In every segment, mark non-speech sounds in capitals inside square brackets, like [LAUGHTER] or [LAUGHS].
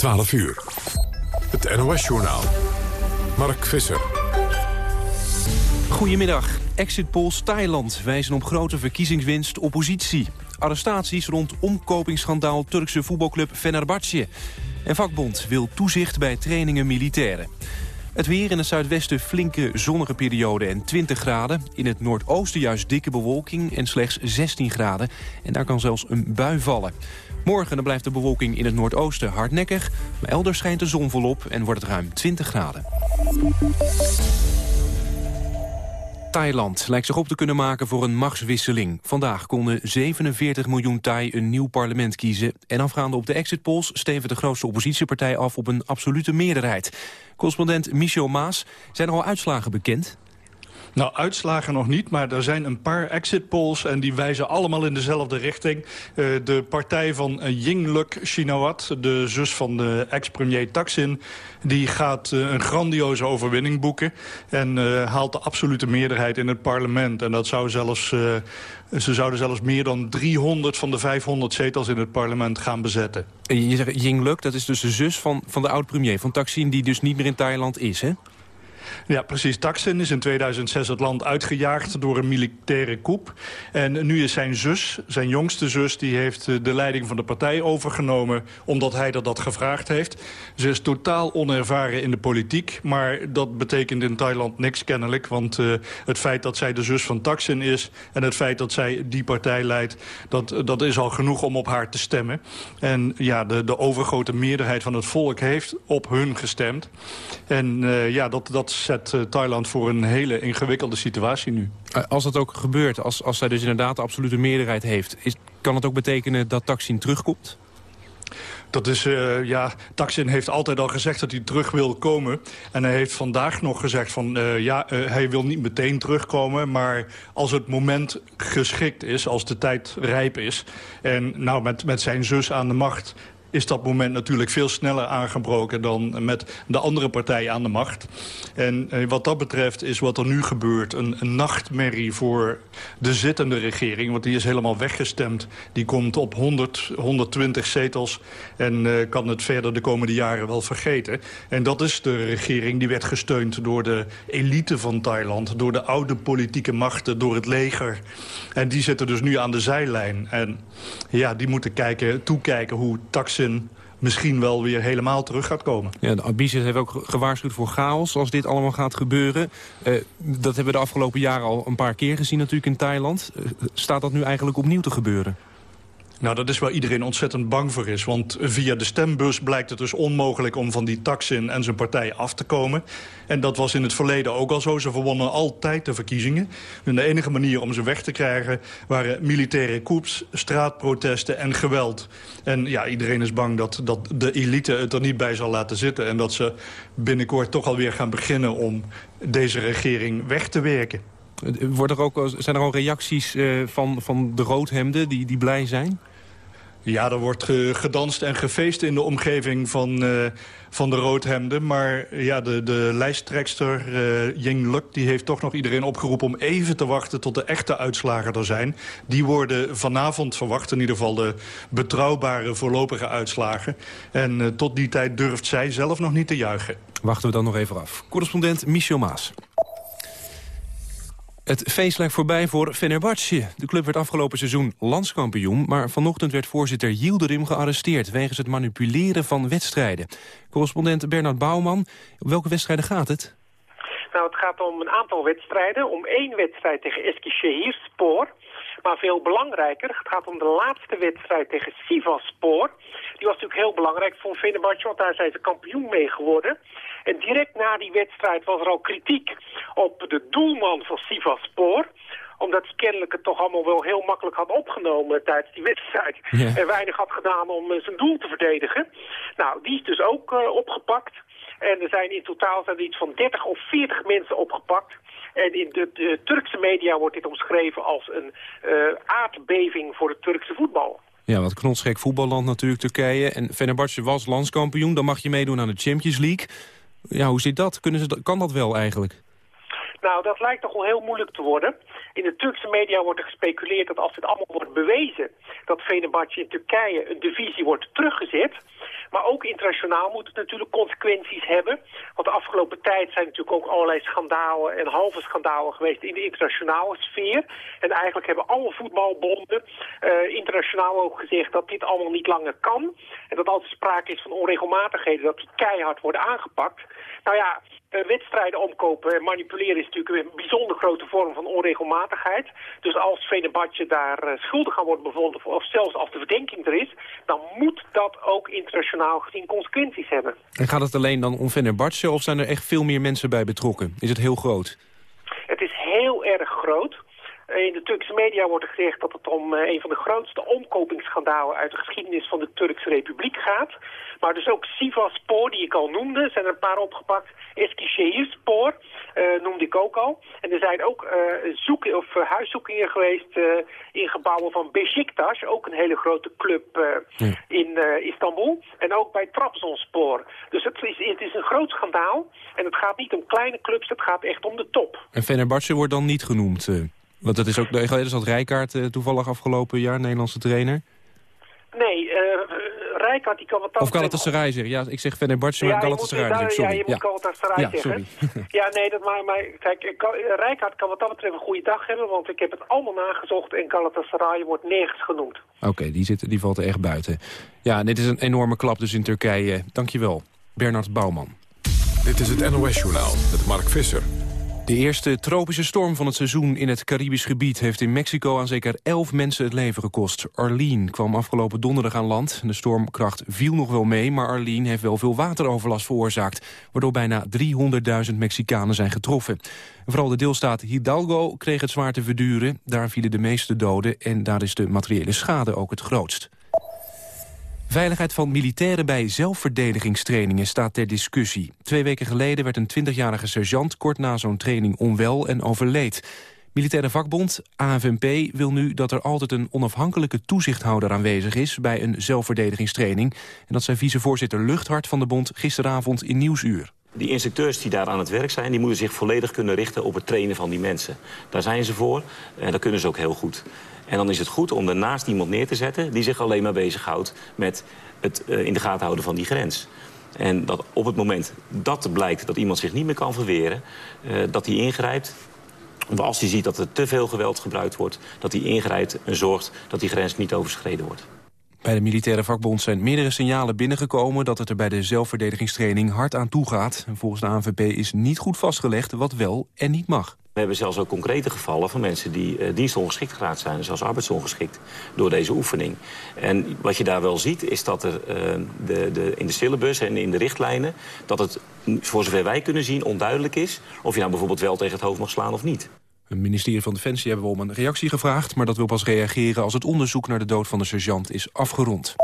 12 uur. Het NOS-journaal. Mark Visser. Goedemiddag. Exit polls Thailand wijzen op grote verkiezingswinst oppositie. Arrestaties rond omkopingsschandaal Turkse voetbalclub Fenerbahce. En vakbond wil toezicht bij trainingen militairen. Het weer in het zuidwesten flinke zonnige periode en 20 graden. In het noordoosten juist dikke bewolking en slechts 16 graden. En daar kan zelfs een bui vallen. Morgen blijft de bewolking in het noordoosten hardnekkig. Maar elders schijnt de zon volop en wordt het ruim 20 graden. Thailand lijkt zich op te kunnen maken voor een machtswisseling. Vandaag konden 47 miljoen Thai een nieuw parlement kiezen. En afgaande op de exit polls steven de grootste oppositiepartij af op een absolute meerderheid. Correspondent Michel Maas, zijn er al uitslagen bekend? Nou, uitslagen nog niet, maar er zijn een paar exit polls... en die wijzen allemaal in dezelfde richting. Uh, de partij van uh, Yingluck Shinawat, de zus van de ex-premier Taksin... die gaat uh, een grandioze overwinning boeken... en haalt de absolute meerderheid in het parlement. En dat zou zelfs... ze zouden zelfs meer dan 300 van de 500 zetels in het parlement gaan bezetten. Je zegt Yingluck, dat is dus de zus van, van de oud-premier, van Taksin... die dus niet meer in Thailand is, hè? Ja, precies. Taksin is in 2006 het land uitgejaagd door een militaire coup. En nu is zijn zus, zijn jongste zus, die heeft eh, de leiding van de partij overgenomen... omdat hij dat, dat gevraagd heeft. Ze is totaal onervaren in de politiek. Maar dat betekent in Thailand niks kennelijk. Want uh, het feit dat zij de zus van Taksin is... en het feit dat zij die partij leidt... dat, dat is al genoeg om op haar te stemmen. En ja, de, de overgrote meerderheid van het volk heeft op hun gestemd. En ja, dat, dat zet uh, Thailand voor een hele ingewikkelde situatie nu. Eh, als dat ook gebeurt, als, als zij dus inderdaad de absolute meerderheid heeft... Is, kan het ook betekenen dat Taksin terugkomt? Dat is, uh, ja, Taksin heeft altijd al gezegd dat hij terug wil komen. En hij heeft vandaag nog gezegd van, uh, ja, uh, hij wil niet meteen terugkomen. Maar als het moment geschikt is, als de tijd rijp is... en nou, met, met zijn zus aan de macht is dat moment natuurlijk veel sneller aangebroken... dan met de andere partij aan de macht. En eh, wat dat betreft is wat er nu gebeurt een, een, nachtmerrie voor de zittende regering. Want die is helemaal weggestemd. Die komt op 100, 120 zetels en uh, kan het verder de komende jaren wel vergeten. En dat is de regering die werd gesteund door de elite van Thailand... door de oude politieke machten, door het leger. En die zitten dus nu aan de zijlijn. En ja, die moeten kijken, toekijken hoe misschien wel weer helemaal terug gaat komen. Ja, de Abizet heeft ook gewaarschuwd voor chaos als dit allemaal gaat gebeuren. Uh, dat hebben we de afgelopen jaren al een paar keer gezien natuurlijk in Thailand. Uh, staat dat nu eigenlijk opnieuw te gebeuren? Nou, dat is waar iedereen ontzettend bang voor is. Want via de stembus blijkt het dus onmogelijk om van die Taksin en zijn partij af te komen. En dat was in het verleden ook al zo. Ze verwonnen altijd de verkiezingen. En de enige manier om ze weg te krijgen waren militaire coups, straatprotesten en geweld. En ja, iedereen is bang dat, dat de elite het er niet bij zal laten zitten. En dat ze binnenkort toch alweer gaan beginnen om deze regering weg te werken. Er ook, zijn er al reacties uh, van, van de roodhemden die, die blij zijn? Ja, er wordt gedanst en gefeest in de omgeving van, uh, van de roodhemden. Maar ja, de, de lijsttrekster uh, Ying Luk die heeft toch nog iedereen opgeroepen... om even te wachten tot de echte uitslagen er zijn. Die worden vanavond verwacht, in ieder geval de betrouwbare voorlopige uitslagen. En uh, tot die tijd durft zij zelf nog niet te juichen. Wachten we dan nog even af. Correspondent Michel Maas. Het feest lijkt voorbij voor Fenerbahce. De club werd afgelopen seizoen landskampioen... maar vanochtend werd voorzitter Yildirim gearresteerd... wegens het manipuleren van wedstrijden. Correspondent Bernard Bouwman, welke wedstrijden gaat het? Nou, het gaat om een aantal wedstrijden. Om één wedstrijd tegen Eskişehir Spoor. Maar veel belangrijker, het gaat om de laatste wedstrijd tegen Sivasspor. Die was natuurlijk heel belangrijk voor Fenerbahce, want daar zijn ze kampioen mee geworden. En direct na die wedstrijd was er al kritiek op de doelman van Sivasspor omdat hij kennelijk het toch allemaal wel heel makkelijk had opgenomen tijdens die wedstrijd. En weinig had gedaan om uh, zijn doel te verdedigen. Nou, die is dus ook uh, opgepakt. En er zijn in totaal zijn er iets van 30 of 40 mensen opgepakt. En in de, Turkse media wordt dit omschreven als een uh, aardbeving voor het Turkse voetbal. Ja, wat knotsgek voetballand natuurlijk, Turkije. En Fenerbahce was landskampioen, dan mag je meedoen aan de Champions League. Ja, hoe zit dat? Kunnen ze, kan dat wel eigenlijk? Nou, dat lijkt toch wel heel moeilijk te worden. In de Turkse media wordt er gespeculeerd dat als dit allemaal wordt bewezen... dat Fenerbahce in Turkije een divisie wordt teruggezet. Maar ook internationaal moet het natuurlijk consequenties hebben. Want de afgelopen tijd zijn natuurlijk ook allerlei schandalen en halve schandalen geweest in de internationale sfeer. En eigenlijk hebben alle voetbalbonden uh, internationaal ook gezegd dat dit allemaal niet langer kan. En dat als er sprake is van onregelmatigheden, dat die keihard worden aangepakt. Nou ja, wedstrijden omkopen en manipuleren is natuurlijk een bijzonder grote vorm van onregelmatigheid. Dus als Venebatje daar uh, schuldig aan wordt bevonden, of zelfs als de verdenking er is, dan moet dat ook internationaal gezien consequenties hebben. En gaat het alleen dan om Venebatje of zijn er echt veel meer mensen bij betrokken? Is het heel groot? Het is heel erg groot. In de Turkse media wordt er gezegd dat het om uh, een van de grootste omkopingsschandalen uit de geschiedenis van de Turkse Republiek gaat. Maar dus ook Sivasspor, die ik al noemde, zijn er een paar opgepakt. Eskişehirspor uh, noemde ik ook al. En er zijn ook uh, zoeken, of, uh, huiszoekingen geweest in gebouwen van Beşiktaş, ook een hele grote club ja. in Istanbul. En ook bij Trabzonspor. Dus het is, het is een groot schandaal. En het gaat niet om kleine clubs, het gaat echt om de top. En Fenerbahce wordt dan niet genoemd? Want dat is ook, de is dat Rijkaard toevallig afgelopen jaar, Nederlandse trainer? Nee, uh, Rijkaard die kan wat Of Galatasaray zeggen. Ja, ik zeg Fenerbahce, maar ja, Galatasaray sorry. Ja, je moet Galatasaray ja, zeggen. [LAUGHS] ja, nee, dat maar, maar kijk, Rijkaard kan wat dat betreft een goede dag hebben, want ik heb het allemaal nagezocht en Galatasaray wordt nergens genoemd. Oké, okay, die, zit, die valt er echt buiten. Ja, dit is een enorme klap dus in Turkije. Dankjewel, Bernard Bouwman. Dit is het NOS Journaal met Mark Visser. De eerste tropische storm van het seizoen in het Caribisch gebied... heeft in Mexico aan zeker elf mensen het leven gekost. Arlene kwam afgelopen donderdag aan land. De stormkracht viel nog wel mee, maar Arlene heeft wel veel wateroverlast veroorzaakt... waardoor bijna 300.000 Mexicanen zijn getroffen. vooral de deelstaat Hidalgo kreeg het zwaar te verduren. Daar vielen de meeste doden en daar is de materiële schade ook het grootst. Veiligheid van militairen bij zelfverdedigingstrainingen staat ter discussie. Twee weken geleden werd een 20-jarige sergeant kort na zo'n training onwel en overleed. Militaire vakbond, AFNP, wil nu dat er altijd een onafhankelijke toezichthouder aanwezig is bij een zelfverdedigingstraining. En dat zei vicevoorzitter Luchthart van de bond gisteravond in Nieuwsuur. Die instructeurs die daar aan het werk zijn... die moeten zich volledig kunnen richten op het trainen van die mensen. Daar zijn ze voor en dat kunnen ze ook heel goed. En dan is het goed om daarnaast iemand neer te zetten... die zich alleen maar bezighoudt met het uh, in de gaten houden van die grens. En dat op het moment dat blijkt dat iemand zich niet meer kan verweren... Uh, dat hij ingrijpt, of als hij ziet dat er te veel geweld gebruikt wordt... dat hij ingrijpt en zorgt dat die grens niet overschreden wordt. Bij de militaire vakbond zijn meerdere signalen binnengekomen... dat het er bij de zelfverdedigingstraining hard aan toe gaat. Volgens de ANVP is niet goed vastgelegd wat wel en niet mag. We hebben zelfs ook concrete gevallen van mensen die uh, dienstongeschikt geraakt zijn. Zelfs arbeidsongeschikt door deze oefening. En wat je daar wel ziet is dat er uh, de, de, in de syllabus en in de richtlijnen... dat het, voor zover wij kunnen zien, onduidelijk is... of je nou bijvoorbeeld wel tegen het hoofd mag slaan of niet. Het ministerie van Defensie hebben we om een reactie gevraagd... maar dat wil pas reageren als het onderzoek naar de dood van de sergeant is afgerond.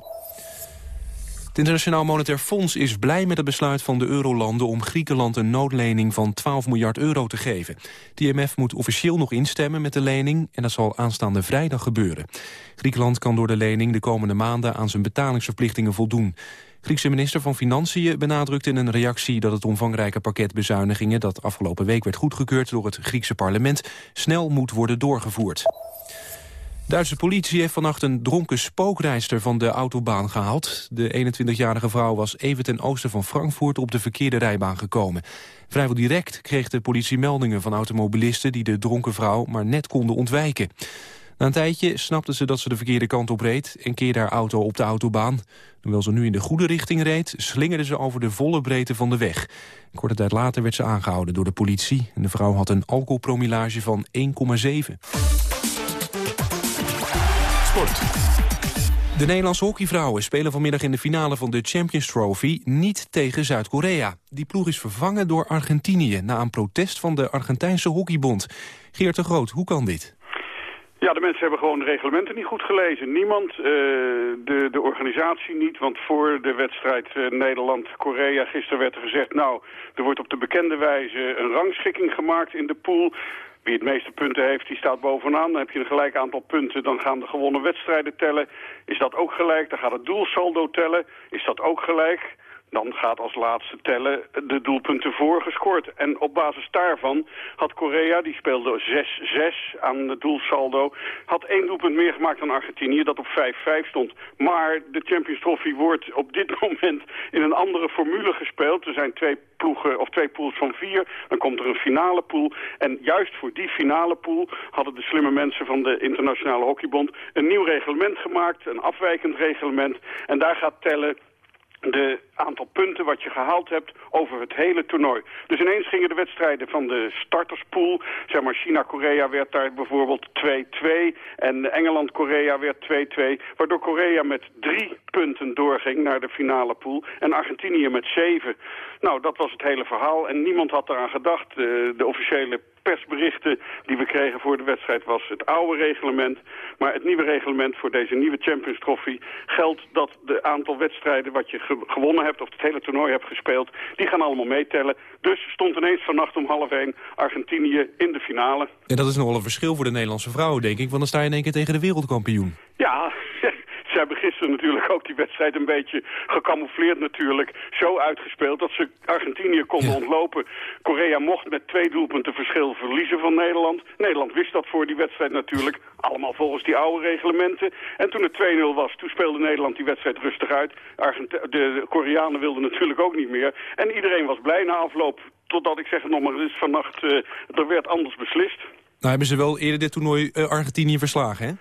Het Internationaal Monetair Fonds is blij met het besluit van de eurolanden om Griekenland een noodlening van 12 miljard euro te geven. De IMF moet officieel nog instemmen met de lening en dat zal aanstaande vrijdag gebeuren. Griekenland kan door de lening de komende maanden aan zijn betalingsverplichtingen voldoen. Griekse minister van Financiën benadrukte in een reactie dat het omvangrijke pakket bezuinigingen dat afgelopen week werd goedgekeurd door het Griekse parlement snel moet worden doorgevoerd. Duitse politie heeft vannacht een dronken spookrijster van de autobaan gehaald. De 21-jarige vrouw was even ten oosten van Frankfurt op de verkeerde rijbaan gekomen. Vrijwel direct kreeg de politie meldingen van automobilisten die de dronken vrouw maar net konden ontwijken. Na een tijdje snapte ze dat ze de verkeerde kant op reed... en keerde haar auto op de autobaan. Hoewel ze nu in de goede richting reed... slingerde ze over de volle breedte van de weg. Korte tijd later werd ze aangehouden door de politie. En de vrouw had een alcoholpromillage van 1,7. Sport. De Nederlandse hockeyvrouwen spelen vanmiddag in de finale van de Champions Trophy niet tegen Zuid-Korea. Die ploeg is vervangen door Argentinië na een protest van de Argentijnse hockeybond. Geert de Groot, hoe kan dit? Ja, de mensen hebben gewoon de reglementen niet goed gelezen. Niemand, uh, de, de organisatie niet, want voor de wedstrijd uh, Nederland-Korea gisteren werd er gezegd... nou, er wordt op de bekende wijze een rangschikking gemaakt in de pool. Wie het meeste punten heeft, die staat bovenaan. Dan heb je een gelijk aantal punten, dan gaan de gewonnen wedstrijden tellen. Is dat ook gelijk? Dan gaat het doelsaldo tellen. Is dat ook gelijk? Dan gaat als laatste tellen de doelpunten voor gescoord. En op basis daarvan had Korea, die speelde 6-6 aan het doelsaldo... had één doelpunt meer gemaakt dan Argentinië, dat op 5-5 stond. Maar de Champions Trophy wordt op dit [LAUGHS] moment in een andere formule gespeeld. Er zijn twee ploegen, of twee pools van vier. Dan komt er een finale pool. En juist voor die finale pool hadden de slimme mensen van de Internationale Hockeybond... een nieuw reglement gemaakt, een afwijkend reglement. En daar gaat tellen de aantal punten wat je gehaald hebt over het hele toernooi. Dus ineens gingen de wedstrijden van de starterspool, zeg maar China-Korea werd daar bijvoorbeeld 2-2 en Engeland-Korea werd 2-2, waardoor Korea met drie punten doorging naar de finale pool en Argentinië met zeven. Nou, dat was het hele verhaal en niemand had eraan gedacht. De, de officiële persberichten die we kregen voor de wedstrijd was het oude reglement. Maar het nieuwe reglement voor deze nieuwe Champions Trophy geldt dat de aantal wedstrijden wat je gewonnen hebt of het hele toernooi hebt gespeeld, die gaan allemaal meetellen. Dus stond ineens vannacht om half één Argentinië in de finale. En dat is nogal een verschil voor de Nederlandse vrouwen, denk ik, want dan sta je in één keer tegen de wereldkampioen. Ja, [LAUGHS] ze hebben gisteren natuurlijk ook die wedstrijd een beetje gecamoufleerd natuurlijk. Zo uitgespeeld dat ze Argentinië konden ontlopen. Korea mocht met twee doelpunten verschil verliezen van Nederland. Nederland wist dat voor die wedstrijd natuurlijk. Allemaal volgens die oude reglementen. En toen het 2-0 was, toen speelde Nederland die wedstrijd rustig uit. Argent de Koreanen wilden natuurlijk ook niet meer. En iedereen was blij na afloop. Totdat ik zeg het nog maar eens vannacht, uh, er werd anders beslist. Nou hebben ze wel eerder dit toernooi uh, Argentinië verslagen, hè?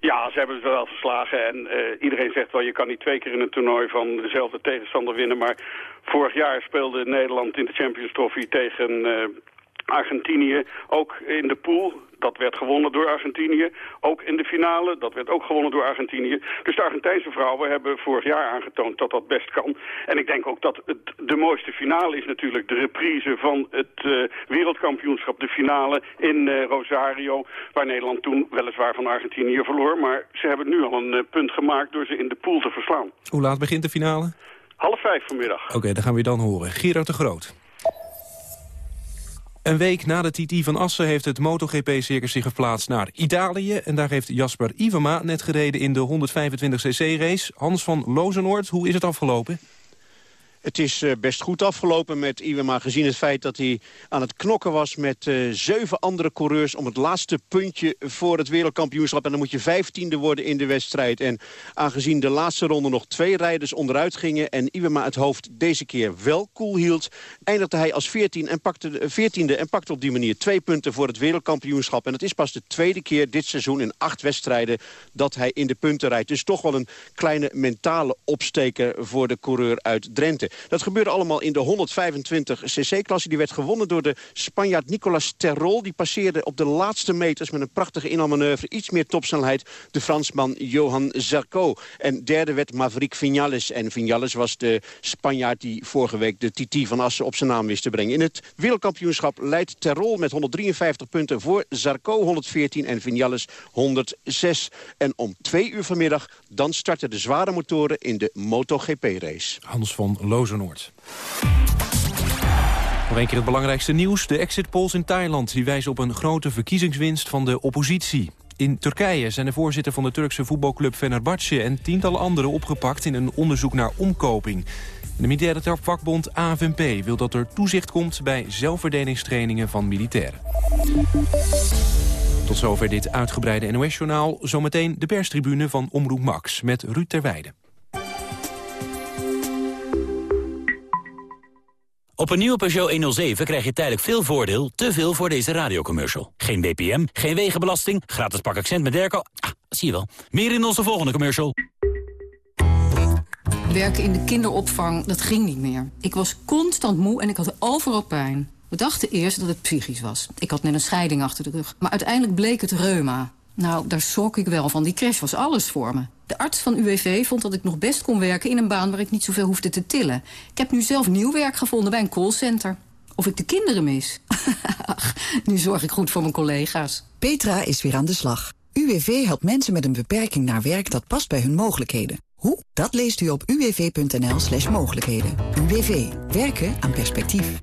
Ja, ze hebben het wel verslagen. En uh, iedereen zegt wel, je kan niet twee keer in een toernooi van dezelfde tegenstander winnen. Maar vorig jaar speelde Nederland in de Champions Trophy tegen uh, Argentinië. Ook in de pool dat werd gewonnen door Argentinië. Ook in de finale, dat werd ook gewonnen door Argentinië. Dus de Argentijnse vrouwen hebben vorig jaar aangetoond dat dat best kan. En ik denk ook dat het, de mooiste finale is natuurlijk de reprise van het uh, wereldkampioenschap. De finale in uh, Rosario, waar Nederland toen weliswaar van Argentinië verloor. Maar ze hebben nu al een uh, punt gemaakt door ze in de pool te verslaan. Hoe laat begint de finale? Half vijf vanmiddag. Oké, okay, dan gaan we je dan horen. Gerard de Groot. Een week na de TT van Assen heeft het MotoGP-circus zich verplaatst naar Italië. En daar heeft Jasper Ivema net gereden in de 125cc-race. Hans van Lozenoord, hoe is het afgelopen? Het is eh, best goed afgelopen met Iwema, gezien het feit dat hij aan het knokken was met uh, zeven andere coureurs om het laatste puntje voor het wereldkampioenschap. En dan moet je vijftiende worden in de wedstrijd. En aangezien de laatste ronde nog twee rijders onderuit gingen en Iwema het hoofd deze keer wel koel hield, eindigde hij als veertien en pakte, veertiende en pakte op die manier twee punten voor het wereldkampioenschap. En het is pas de tweede keer dit seizoen in acht wedstrijden dat hij in de punten rijdt. Dus toch wel een kleine mentale opsteker voor de coureur uit Drenthe. Dat gebeurde allemaal in de 125cc-klasse. Die werd gewonnen door de Spanjaard Nicolas Terrol. Die passeerde op de laatste meters met een prachtige inhaalmanoeuvre. Iets meer topsnelheid de Fransman Johan Zarco. En derde werd Maverick Vinales. En Vinales was de Spanjaard die vorige week de TT van Assen op zijn naam wist te brengen. In het wereldkampioenschap leidt Terrol met 153 punten voor Zarco 114 en Vinales 106. En om twee uur vanmiddag dan starten de zware motoren in de MotoGP-race. Hans van Lozenoord. Nog een keer het belangrijkste nieuws. De exit polls in Thailand die wijzen op een grote verkiezingswinst van de oppositie. In Turkije zijn de voorzitter van de Turkse voetbalclub Fenerbahce... en tientallen anderen opgepakt in een onderzoek naar omkoping. De militaire vakbond AFNP wil dat er toezicht komt... bij zelfverdelingstrainingen van militairen. Tot zover dit uitgebreide NOS-journaal. Zometeen de perstribune van Omroep Max met Ruud Terweide. Op een nieuwe Peugeot 107 krijg je tijdelijk veel voordeel, te veel voor deze radiocommercial. Geen BPM, geen wegenbelasting, gratis pak accent met Derco. Ah, zie je wel. Meer in onze volgende commercial. Werken in de kinderopvang, dat ging niet meer. Ik was constant moe en ik had overal pijn. We dachten eerst dat het psychisch was. Ik had net een scheiding achter de rug. Maar uiteindelijk bleek het reuma. Nou, daar schrok ik wel van. Die crash was alles voor me. De arts van UWV vond dat ik nog best kon werken in een baan waar ik niet zoveel hoefde te tillen. Ik heb nu zelf nieuw werk gevonden bij een callcenter. Of ik de kinderen mis? [LAUGHS] Nu zorg ik goed voor mijn collega's. Petra is weer aan de slag. UWV helpt mensen met een beperking naar werk dat past bij hun mogelijkheden. Hoe? Dat leest u op uwv.nl slash mogelijkheden. UWV. Werken aan perspectief.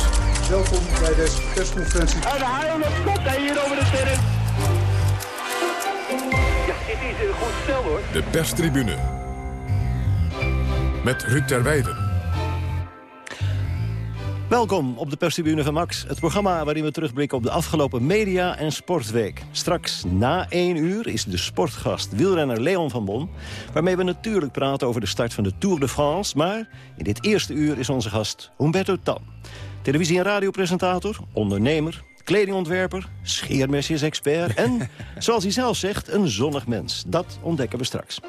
Welkom bij deze persconferentie. En de kop hier over de terrein. Ja, dit is een goed spel hoor. De perstribune. Met Ruud Terweijden. Welkom op de perstribune van Max, het programma waarin we terugblikken op de afgelopen media- en sportweek. Straks na één uur is de sportgast wielrenner Leon van Bon... waarmee we natuurlijk praten over de start van de Tour de France... maar in dit eerste uur is onze gast Humberto Tan. Televisie- en radiopresentator, ondernemer, kledingontwerper... scheermesjes-expert en, [LAUGHS] zoals hij zelf zegt, een zonnig mens. Dat ontdekken we straks.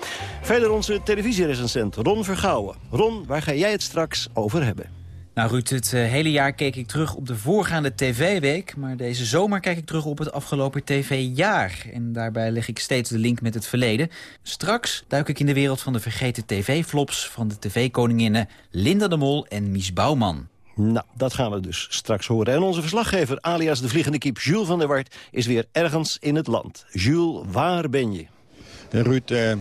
Verder onze televisierecensent Ron Vergouwen. Ron, waar ga jij het straks over hebben? Nou Ruud, het eh, hele jaar keek ik terug op de voorgaande tv-week... maar deze zomer kijk ik terug op het afgelopen tv-jaar. En daarbij leg ik steeds de link met het verleden. Straks duik ik in de wereld van de vergeten tv-flops... van de tv-koninginnen Linda de Mol en Mies Bouwman. Nou, dat gaan we dus straks horen. En onze verslaggever, alias de vliegende kiep Jules van der Wart... is weer ergens in het land. Jules, waar ben je? Ruud, eh,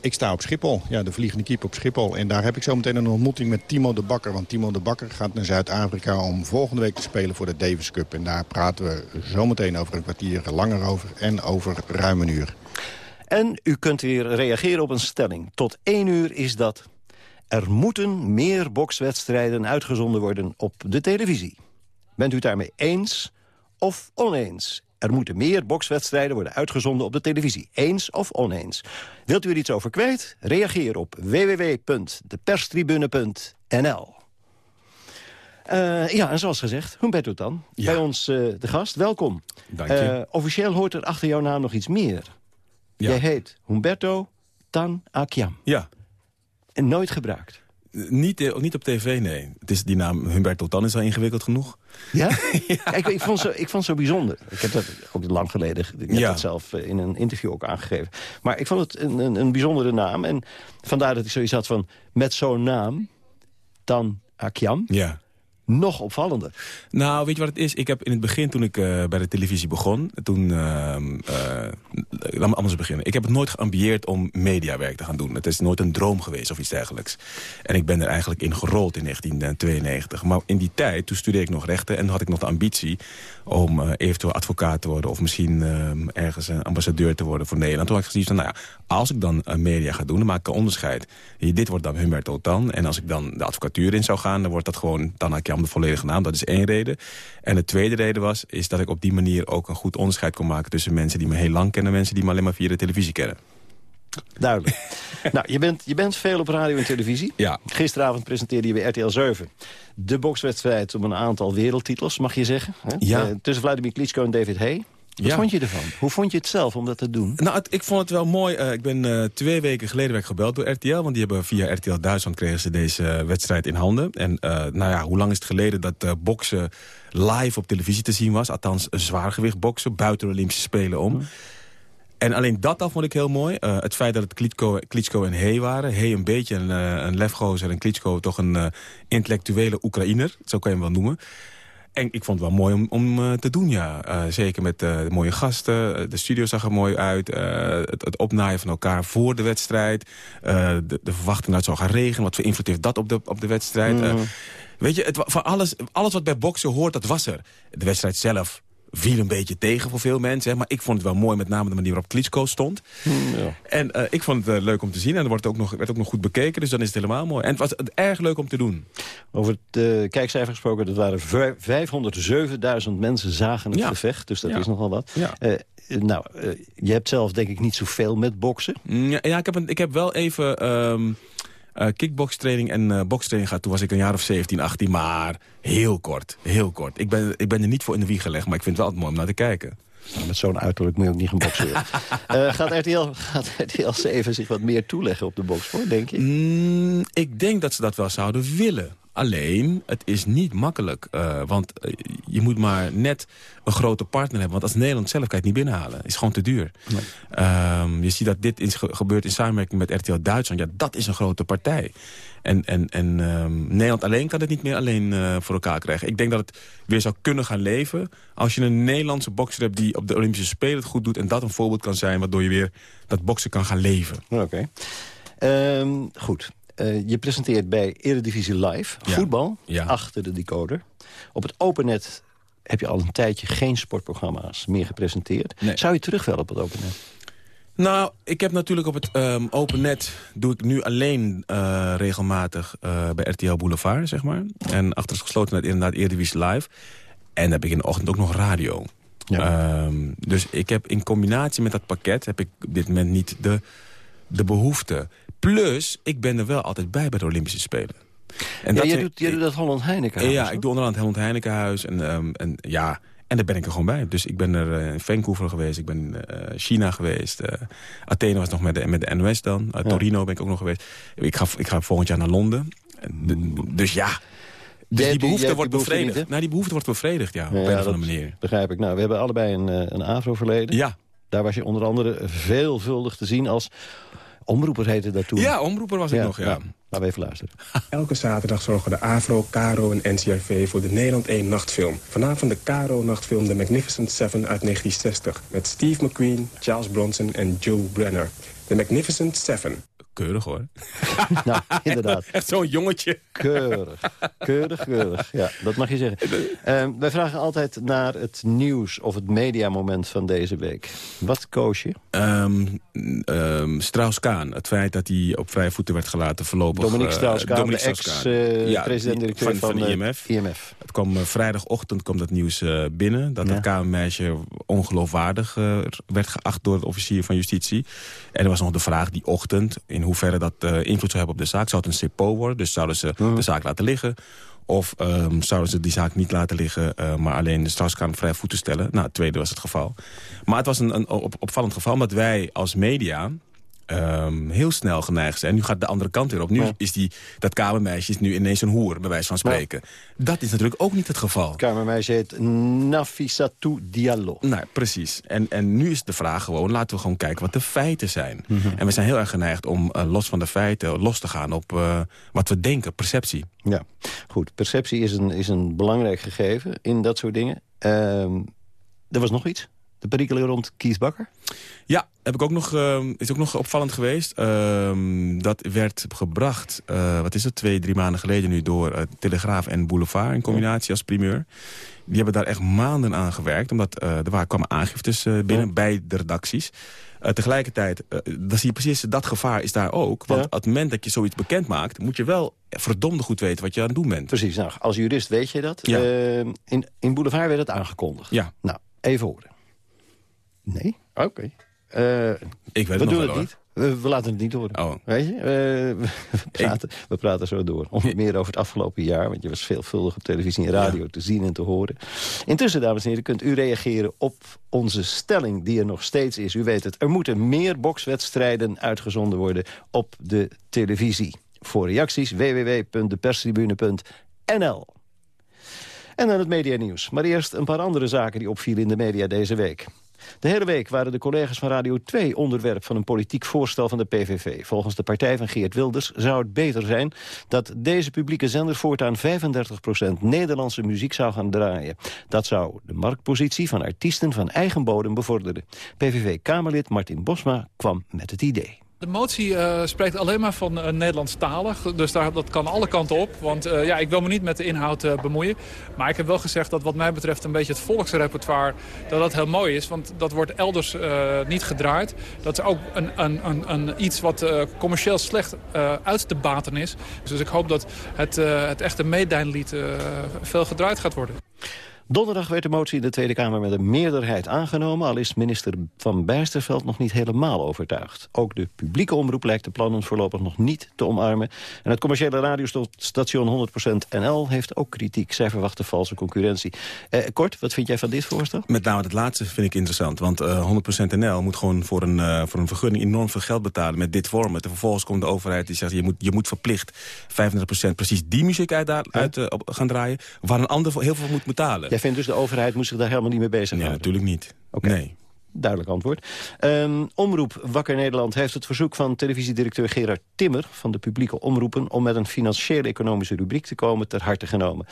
ik sta op Schiphol. Ja, de vliegende kiep op Schiphol. En daar heb ik zo meteen een ontmoeting met Timo de Bakker. Want Timo de Bakker gaat naar Zuid-Afrika om volgende week te spelen voor de Davis Cup. En daar praten we zo meteen over een kwartier langer over. En over ruim een uur. En u kunt weer reageren op een stelling. Tot één uur is dat... Er moeten meer bokswedstrijden uitgezonden worden op de televisie. Bent u het daarmee eens of oneens? Er moeten meer bokswedstrijden worden uitgezonden op de televisie. Eens of oneens? Wilt u er iets over kwijt? Reageer op www.deperstribune.nl uh, ja, en zoals gezegd, Humberto dan. Ja. Bij ons uh, de gast. Welkom. Dank je. Uh, officieel hoort er achter jouw naam nog iets meer. Ja. Jij heet Humberto Tan Akiam. Ja. En nooit gebruikt. Niet, niet op tv, nee. Het is, die naam Humberto Tan is al ingewikkeld genoeg. Ja? [LAUGHS] ja. Ik, ik, vond zo, ik vond het zo bijzonder. Ik heb dat ook lang geleden, ik heb Ja. dat zelf eh, in een interview ook aangegeven. Maar ik vond het een, een, een bijzondere naam. En vandaar dat ik zoiets had van, met zo'n naam, Tan Akiam, Ja. Nog opvallender. Nou, weet je wat het is? Ik heb in het begin, toen ik eh, bij de televisie begon... toen, eh, laat me anders beginnen. Ik heb het nooit geambieerd om mediawerk te gaan doen. Het is nooit een droom geweest of iets dergelijks. En ik ben er eigenlijk in gerold in 1992. Maar in die tijd, toen studeerde ik nog rechten... en had ik nog de ambitie om eh, eventueel advocaat te worden... of misschien ehm, ergens een ambassadeur te worden voor Nederland. Toen had ik gezien nou ja, als ik dan media ga doen... dan maak ik een onderscheid. Dit wordt dan Humberto Tan. En als ik dan de advocatuur in zou gaan... dan wordt dat gewoon Tan De volledige naam. Dat is één reden. En de tweede reden was, is dat ik op die manier ook een goed onderscheid kon maken... tussen mensen die me heel lang kennen... en mensen die me alleen maar via de televisie kennen. Duidelijk. [LAUGHS] nou, je bent, je bent veel op radio en televisie. Ja. Gisteravond presenteerde je bij RTL 7 de bokswedstrijd om een aantal wereldtitels, mag je zeggen. Hè? Ja. Eh, tussen Vladimir Klitschko en David Hay. Wat Ja. vond je ervan? Hoe vond je het zelf om dat te doen? Nou, het- ik vond het wel mooi. Eh, ik ben eh, twee weken geleden werd gebeld door RTL. Want die hebben via RTL Duitsland kregen ze deze eh, wedstrijd in handen. En nou ja, hoe lang is het geleden dat boksen live op televisie te zien was? Althans, zwaargewicht boksen, buiten de Olympische Spelen om. En alleen dat al vond ik heel mooi. Het feit dat het Klitschko, Klitschko en Hey waren. Hey een beetje een, een lefgozer en Klitschko toch een intellectuele Oekraïner. Zo kan je hem wel noemen. En ik vond het wel mooi om, om eh, te doen, ja. Eh, zeker met eh, de mooie gasten. De studio zag er mooi uit. Het, het opnaaien van elkaar voor de wedstrijd. De, de verwachting dat het zou gaan regenen. Wat voor invloed heeft dat op de, op de wedstrijd? Eh, weet je, het, van alles, alles wat bij boksen hoort, dat was er. De wedstrijd zelf viel een beetje tegen voor veel mensen. Hè, maar ik vond het wel mooi, met name de manier waarop Klitschko stond. En eh, ik vond het eh, leuk om te zien. En er wordt ook nog, werd ook nog goed bekeken, dus dan is het helemaal mooi. En het was erg leuk om te doen. Over het eh, kijkcijfer gesproken, dat waren vij- 507.000 mensen zagen het Ja. gevecht. Dus dat Ja. is nogal wat. Ja. Eh, nou, je hebt zelf denk ik niet zoveel met boksen. Mm, Ja, ja ik, heb een, ik heb wel even ehm eh, kickbokstraining en eh bokstraining gehad. Toen was ik een jaar of 17, 18, maar heel kort. Heel kort. Ik ben, ik ben er niet voor in de wieg gelegd, maar ik vind het wel altijd mooi om naar te kijken. Nou, met zo'n uiterlijk moet je ook niet gaan boksen. [LAUGHS] Eh, gaat, RTL, gaat RTL 7 zich wat meer toeleggen op de bokssport, denk je? Mm, ik denk dat ze dat wel zouden willen. Alleen, het is niet makkelijk. Uh, want uh, je moet maar net een grote partner hebben. Want als Nederland zelf kan je het niet binnenhalen. Het is gewoon te duur. Nee. Um, je ziet dat dit is ge gebeurt in samenwerking met RTL Duitsland. Ja, dat is een grote partij. En, en, en um, Nederland alleen kan het niet meer alleen uh, voor elkaar krijgen. Ik denk dat het weer zou kunnen gaan leven... als je een Nederlandse bokser hebt die op de Olympische Spelen het goed doet... en dat een voorbeeld kan zijn waardoor je weer dat boksen kan gaan leven. Oké. Okay. Um, goed. Uh, je presenteert bij Eredivisie Live Ja. voetbal Ja. achter de decoder. Op het opennet heb je al een tijdje geen sportprogramma's meer gepresenteerd. Zou je terug willen op het opennet? Nou, ik heb natuurlijk op het um, open net... doe ik nu alleen uh, regelmatig uh, bij RTL Boulevard, zeg maar. En achter het gesloten net inderdaad Eredivisie Live. En dan heb ik in de ochtend ook nog radio. Um, dus ik heb in combinatie met dat pakket... heb ik op dit moment niet de, de behoefte. Plus, ik ben er wel altijd bij bij de Olympische Spelen. En ja, jij, doet, jij doet dat Holland Heinekenhuis. Ja, ik doe onderhand Holland Heinekenhuis. En, um, en ja... En daar ben ik er gewoon bij. Dus ik ben er uh, in Vancouver geweest, ik ben in uh, China geweest. Uh, Athene was nog met de, met de NOS dan. Ja. Torino ben ik ook nog geweest. Ik ga, ik ga volgend jaar naar Londen. De, dus ja, dus Jij- die behoefte wordt behoefte bevredigd. niet, nou, die behoefte wordt bevredigd, ja, op een of andere manier. Begrijp ik. Nou, we hebben allebei een, eh, een AVRO-verleden. Ja. Daar was je onder andere veelvuldig te zien als... Omroeper heette dat toen. Ja, omroeper was ik nog, ja. Nou, laten we even luisteren. [LAUGHS] Elke zaterdag zorgen de AVRO, CARO en NCRV voor de Nederland 1 nachtfilm. Vanavond de CARO-nachtfilm The Magnificent Seven uit 1960... met Steve McQueen, Charles Bronson en Joe Brenner. The Magnificent Seven. Keurig hoor. [LAUGHS] nou, inderdaad. [LAUGHS] Echt zo'n jongetje. Keurig. Keurig, keurig. Ja, dat mag je zeggen. Eh, wij vragen altijd naar het nieuws of het mediamoment van deze week. Wat koos je? Um, um, Strauss-Kaan, het feit dat hij op vrije voeten werd gelaten voorlopig. Dominique eh, Strauss-Kaan, Dominique de ex-president-directeur die- van, eh, IMF. IMF. Het kwam eh, vrijdagochtend kwam dat nieuws eh, binnen. Dat Ja. dat kamermeisje ongeloofwaardig eh, werd geacht door de officier van justitie. En er was nog de vraag die ochtend in hoeverre dat eh, invloed zou hebben op de zaak. Zou het een CPO worden? Dus zouden ze de zaak laten liggen? Of ehm, zouden ze die zaak niet laten liggen, eh, maar alleen de Strauss-Kaan op vrije voeten stellen? Nou, het tweede was het geval. Maar het was een, een op, opvallend geval, omdat wij als media ehm, heel snel geneigd zijn. Nu gaat de andere kant weer op. Nu Ja. is die, dat kamermeisje is nu ineens een hoer, bij wijze van spreken. Dat is natuurlijk ook niet het geval. Kamermeisje heet Nafissatou Diallo. Nee, precies. En, en nu is de vraag gewoon, laten we gewoon kijken wat de feiten zijn. Mhm. En we zijn heel erg geneigd om eh, los van de feiten los te gaan op eh, wat we denken, perceptie. Ja, goed. Perceptie is een, is een belangrijk gegeven in dat soort dingen. Ehm, er was nog iets. De perikelen rond Kies Bakker. Ja, heb ik ook nog, ehm, is ook nog opvallend geweest. Ehm, dat werd gebracht, eh, wat is het, twee, drie maanden geleden nu... door eh, Telegraaf en Boulevard in combinatie als primeur. Die hebben daar echt maanden aan gewerkt. Omdat eh, er waren, kwamen aangiftes binnen bij de redacties. Tegelijkertijd, dan zie je precies dat gevaar is daar ook. Want Ja. op het moment dat je zoiets bekend maakt... moet je wel verdomde goed weten wat je aan het doen bent. Precies, nou, als jurist weet je dat. Ja. Ehm, in, in Boulevard werd het aangekondigd. Ja. Nou, even horen. Nee? Oké. Eh, Ik weet we nog doen wel, het niet. We, we laten het niet horen. Oh. Weet je? Eh, we, praten, we praten zo door. Onder meer over het afgelopen jaar. Want je was veelvuldig op televisie en radio te zien en te horen. Intussen, dames en heren, kunt u reageren op onze stelling die er nog steeds is. U weet het, er moeten meer bokswedstrijden uitgezonden worden op de televisie. Voor reacties www.deperstribune.nl En dan het medianieuws. Maar eerst een paar andere zaken die opvielen in de media deze week. De hele week waren de collega's van Radio 2 onderwerp van een politiek voorstel van de PVV. Volgens de partij van Geert Wilders zou het beter zijn dat deze publieke zender voortaan 35% Nederlandse muziek zou gaan draaien. Dat zou de marktpositie van artiesten van eigen bodem bevorderen. PVV-Kamerlid Martin Bosma kwam met het idee. De motie eh, spreekt alleen maar van uh, Nederlandstalig, dus daar, dat kan alle kanten op. Want uh, ja, ik wil me niet met de inhoud bemoeien. Maar ik heb wel gezegd dat wat mij betreft een beetje het volksrepertoire... dat dat heel mooi is, want dat wordt elders niet gedraaid. Dat is ook een, een, een, een iets wat commercieel slecht uit te baten is. Dus ik hoop dat het, het echte meedijnlied veel gedraaid gaat worden. Donderdag werd de motie in de Tweede Kamer met een meerderheid aangenomen... al is minister Van Bijsterveld nog niet helemaal overtuigd. Ook de publieke omroep lijkt de plannen voorlopig nog niet te omarmen. En het commerciële radiostation 100% NL heeft ook kritiek. Zij verwachten valse concurrentie. Eh, kort, wat vind jij van dit voorstel? Met name het laatste vind ik interessant. Want uh, 100% NL moet gewoon voor een, uh, voor een vergunning enorm veel geld betalen met dit format. En vervolgens komt de overheid die zegt... je moet, je moet verplicht 35% precies die muziek uit, uit uh, gaan draaien... waar een ander heel veel moet betalen. Jij vindt dus de overheid moet zich daar helemaal niet mee bezighouden? Ja, natuurlijk niet. Okay. Nee. Duidelijk antwoord. Um, omroep Wakker Nederland heeft het verzoek van televisiedirecteur Gerard Timmer... van de publieke omroepen om met een financiële economische rubriek te komen ter harte genomen.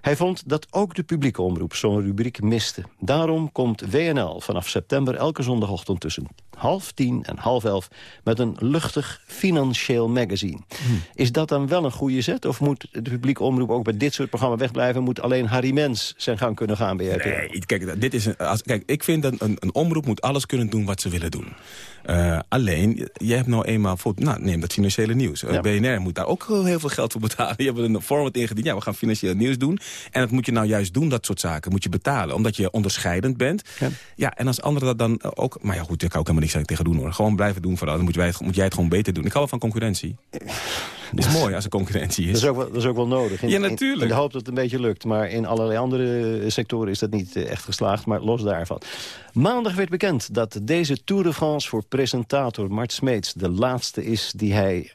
Hij vond dat ook de publieke omroep zo'n rubriek miste. Daarom komt WNL vanaf september elke zondagochtend tussen half tien en half elf... met een luchtig financieel magazine. Hmm. Is dat dan wel een goede zet? Of moet de publieke omroep ook bij dit soort programma's wegblijven? Moet alleen Harry Mens zijn gang kunnen gaan bij RTL? Nee, kijk, dit is een, als, kijk ik vind dat een, een omroep moet alles kunnen doen wat ze willen doen. Uh, alleen, je hebt nou eenmaal... Voor, nou, neem dat financiële nieuws. Ja. BNR moet daar ook heel veel geld voor betalen. [LAUGHS] Je hebt een format ingediend. Ja, we gaan financieel nieuws doen. En dat moet je nou juist doen, dat soort zaken. Moet je betalen, omdat je onderscheidend bent. Ja, ja en als anderen dat dan ook... Maar ja, goed, daar kan ook helemaal niks tegen doen, hoor. Gewoon blijven doen vooral. Dan moet, wij, moet jij het gewoon beter doen. Ik hou wel van concurrentie. Het is mooi als er concurrentie is. Dat is ook wel, dat is ook wel nodig. In, ja, natuurlijk. In, de hoop dat het een beetje lukt. Maar in allerlei andere sectoren is dat niet echt geslaagd. Maar los daarvan. Maandag werd bekend dat deze Tour de France voor presentator Mart Smeets... de laatste is die hij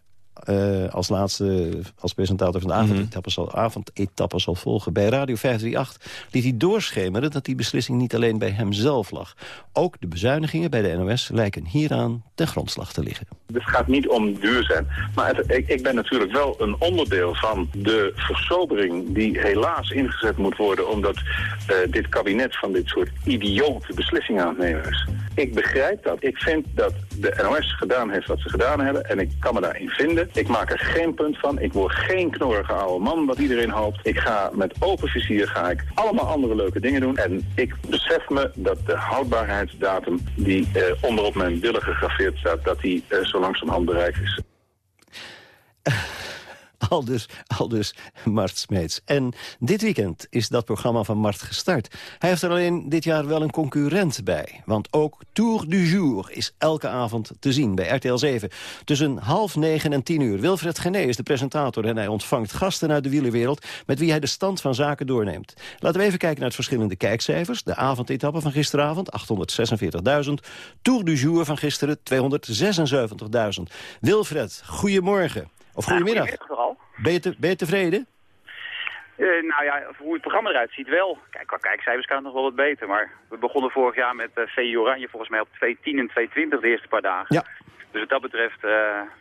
uh, als laatste, als presentator van de avondetappe, mm -hmm. zal, avondetappe zal volgen. Bij Radio 538 liet hij doorschemeren dat die beslissing niet alleen bij hemzelf lag. Ook de bezuinigingen bij de NOS lijken hieraan ten grondslag te liggen. Het gaat niet om duur zijn, maar het, ik, ik, ben natuurlijk wel een onderdeel van de versobering die helaas ingezet moet worden omdat uh, dit kabinet van dit soort idiote beslissingen aan het nemen is. Ik begrijp dat. Ik vind dat de NOS gedaan heeft wat ze gedaan hebben en ik kan me daarin vinden. Ik maak er geen punt van. Ik word geen knorrige oude man, wat iedereen hoopt. Ik ga met open vizier ga ik allemaal andere leuke dingen doen. En ik besef me dat de houdbaarheidsdatum die uh, onderop mijn billen gegraveerd staat... dat die uh, zo langzamerhand bereikt is. [LAUGHS] Al dus, al dus Mart Smeets. En dit weekend is dat programma van Mart gestart. Hij heeft er alleen dit jaar wel een concurrent bij. Want ook Tour du Jour is elke avond te zien bij RTL 7. Tussen half negen en tien uur. Wilfred Gené is de presentator en hij ontvangt gasten uit de wielerwereld... met wie hij de stand van zaken doorneemt. Laten we even kijken naar het verschillende kijkcijfers. De avondetappe van gisteravond, 846.000. Tour du Jour van gisteren, 276.000. Wilfred, goedemorgen. Of goedemiddag. Ben, je te, ben je tevreden? Uh, nou ja, hoe het programma eruit ziet wel. Kijk, qua kijkcijfers kan het nog wel wat beter. Maar we begonnen vorig jaar met uh, Oranje volgens mij op 2.10 en 2.20 de eerste paar dagen. Ja. Dus wat dat betreft uh,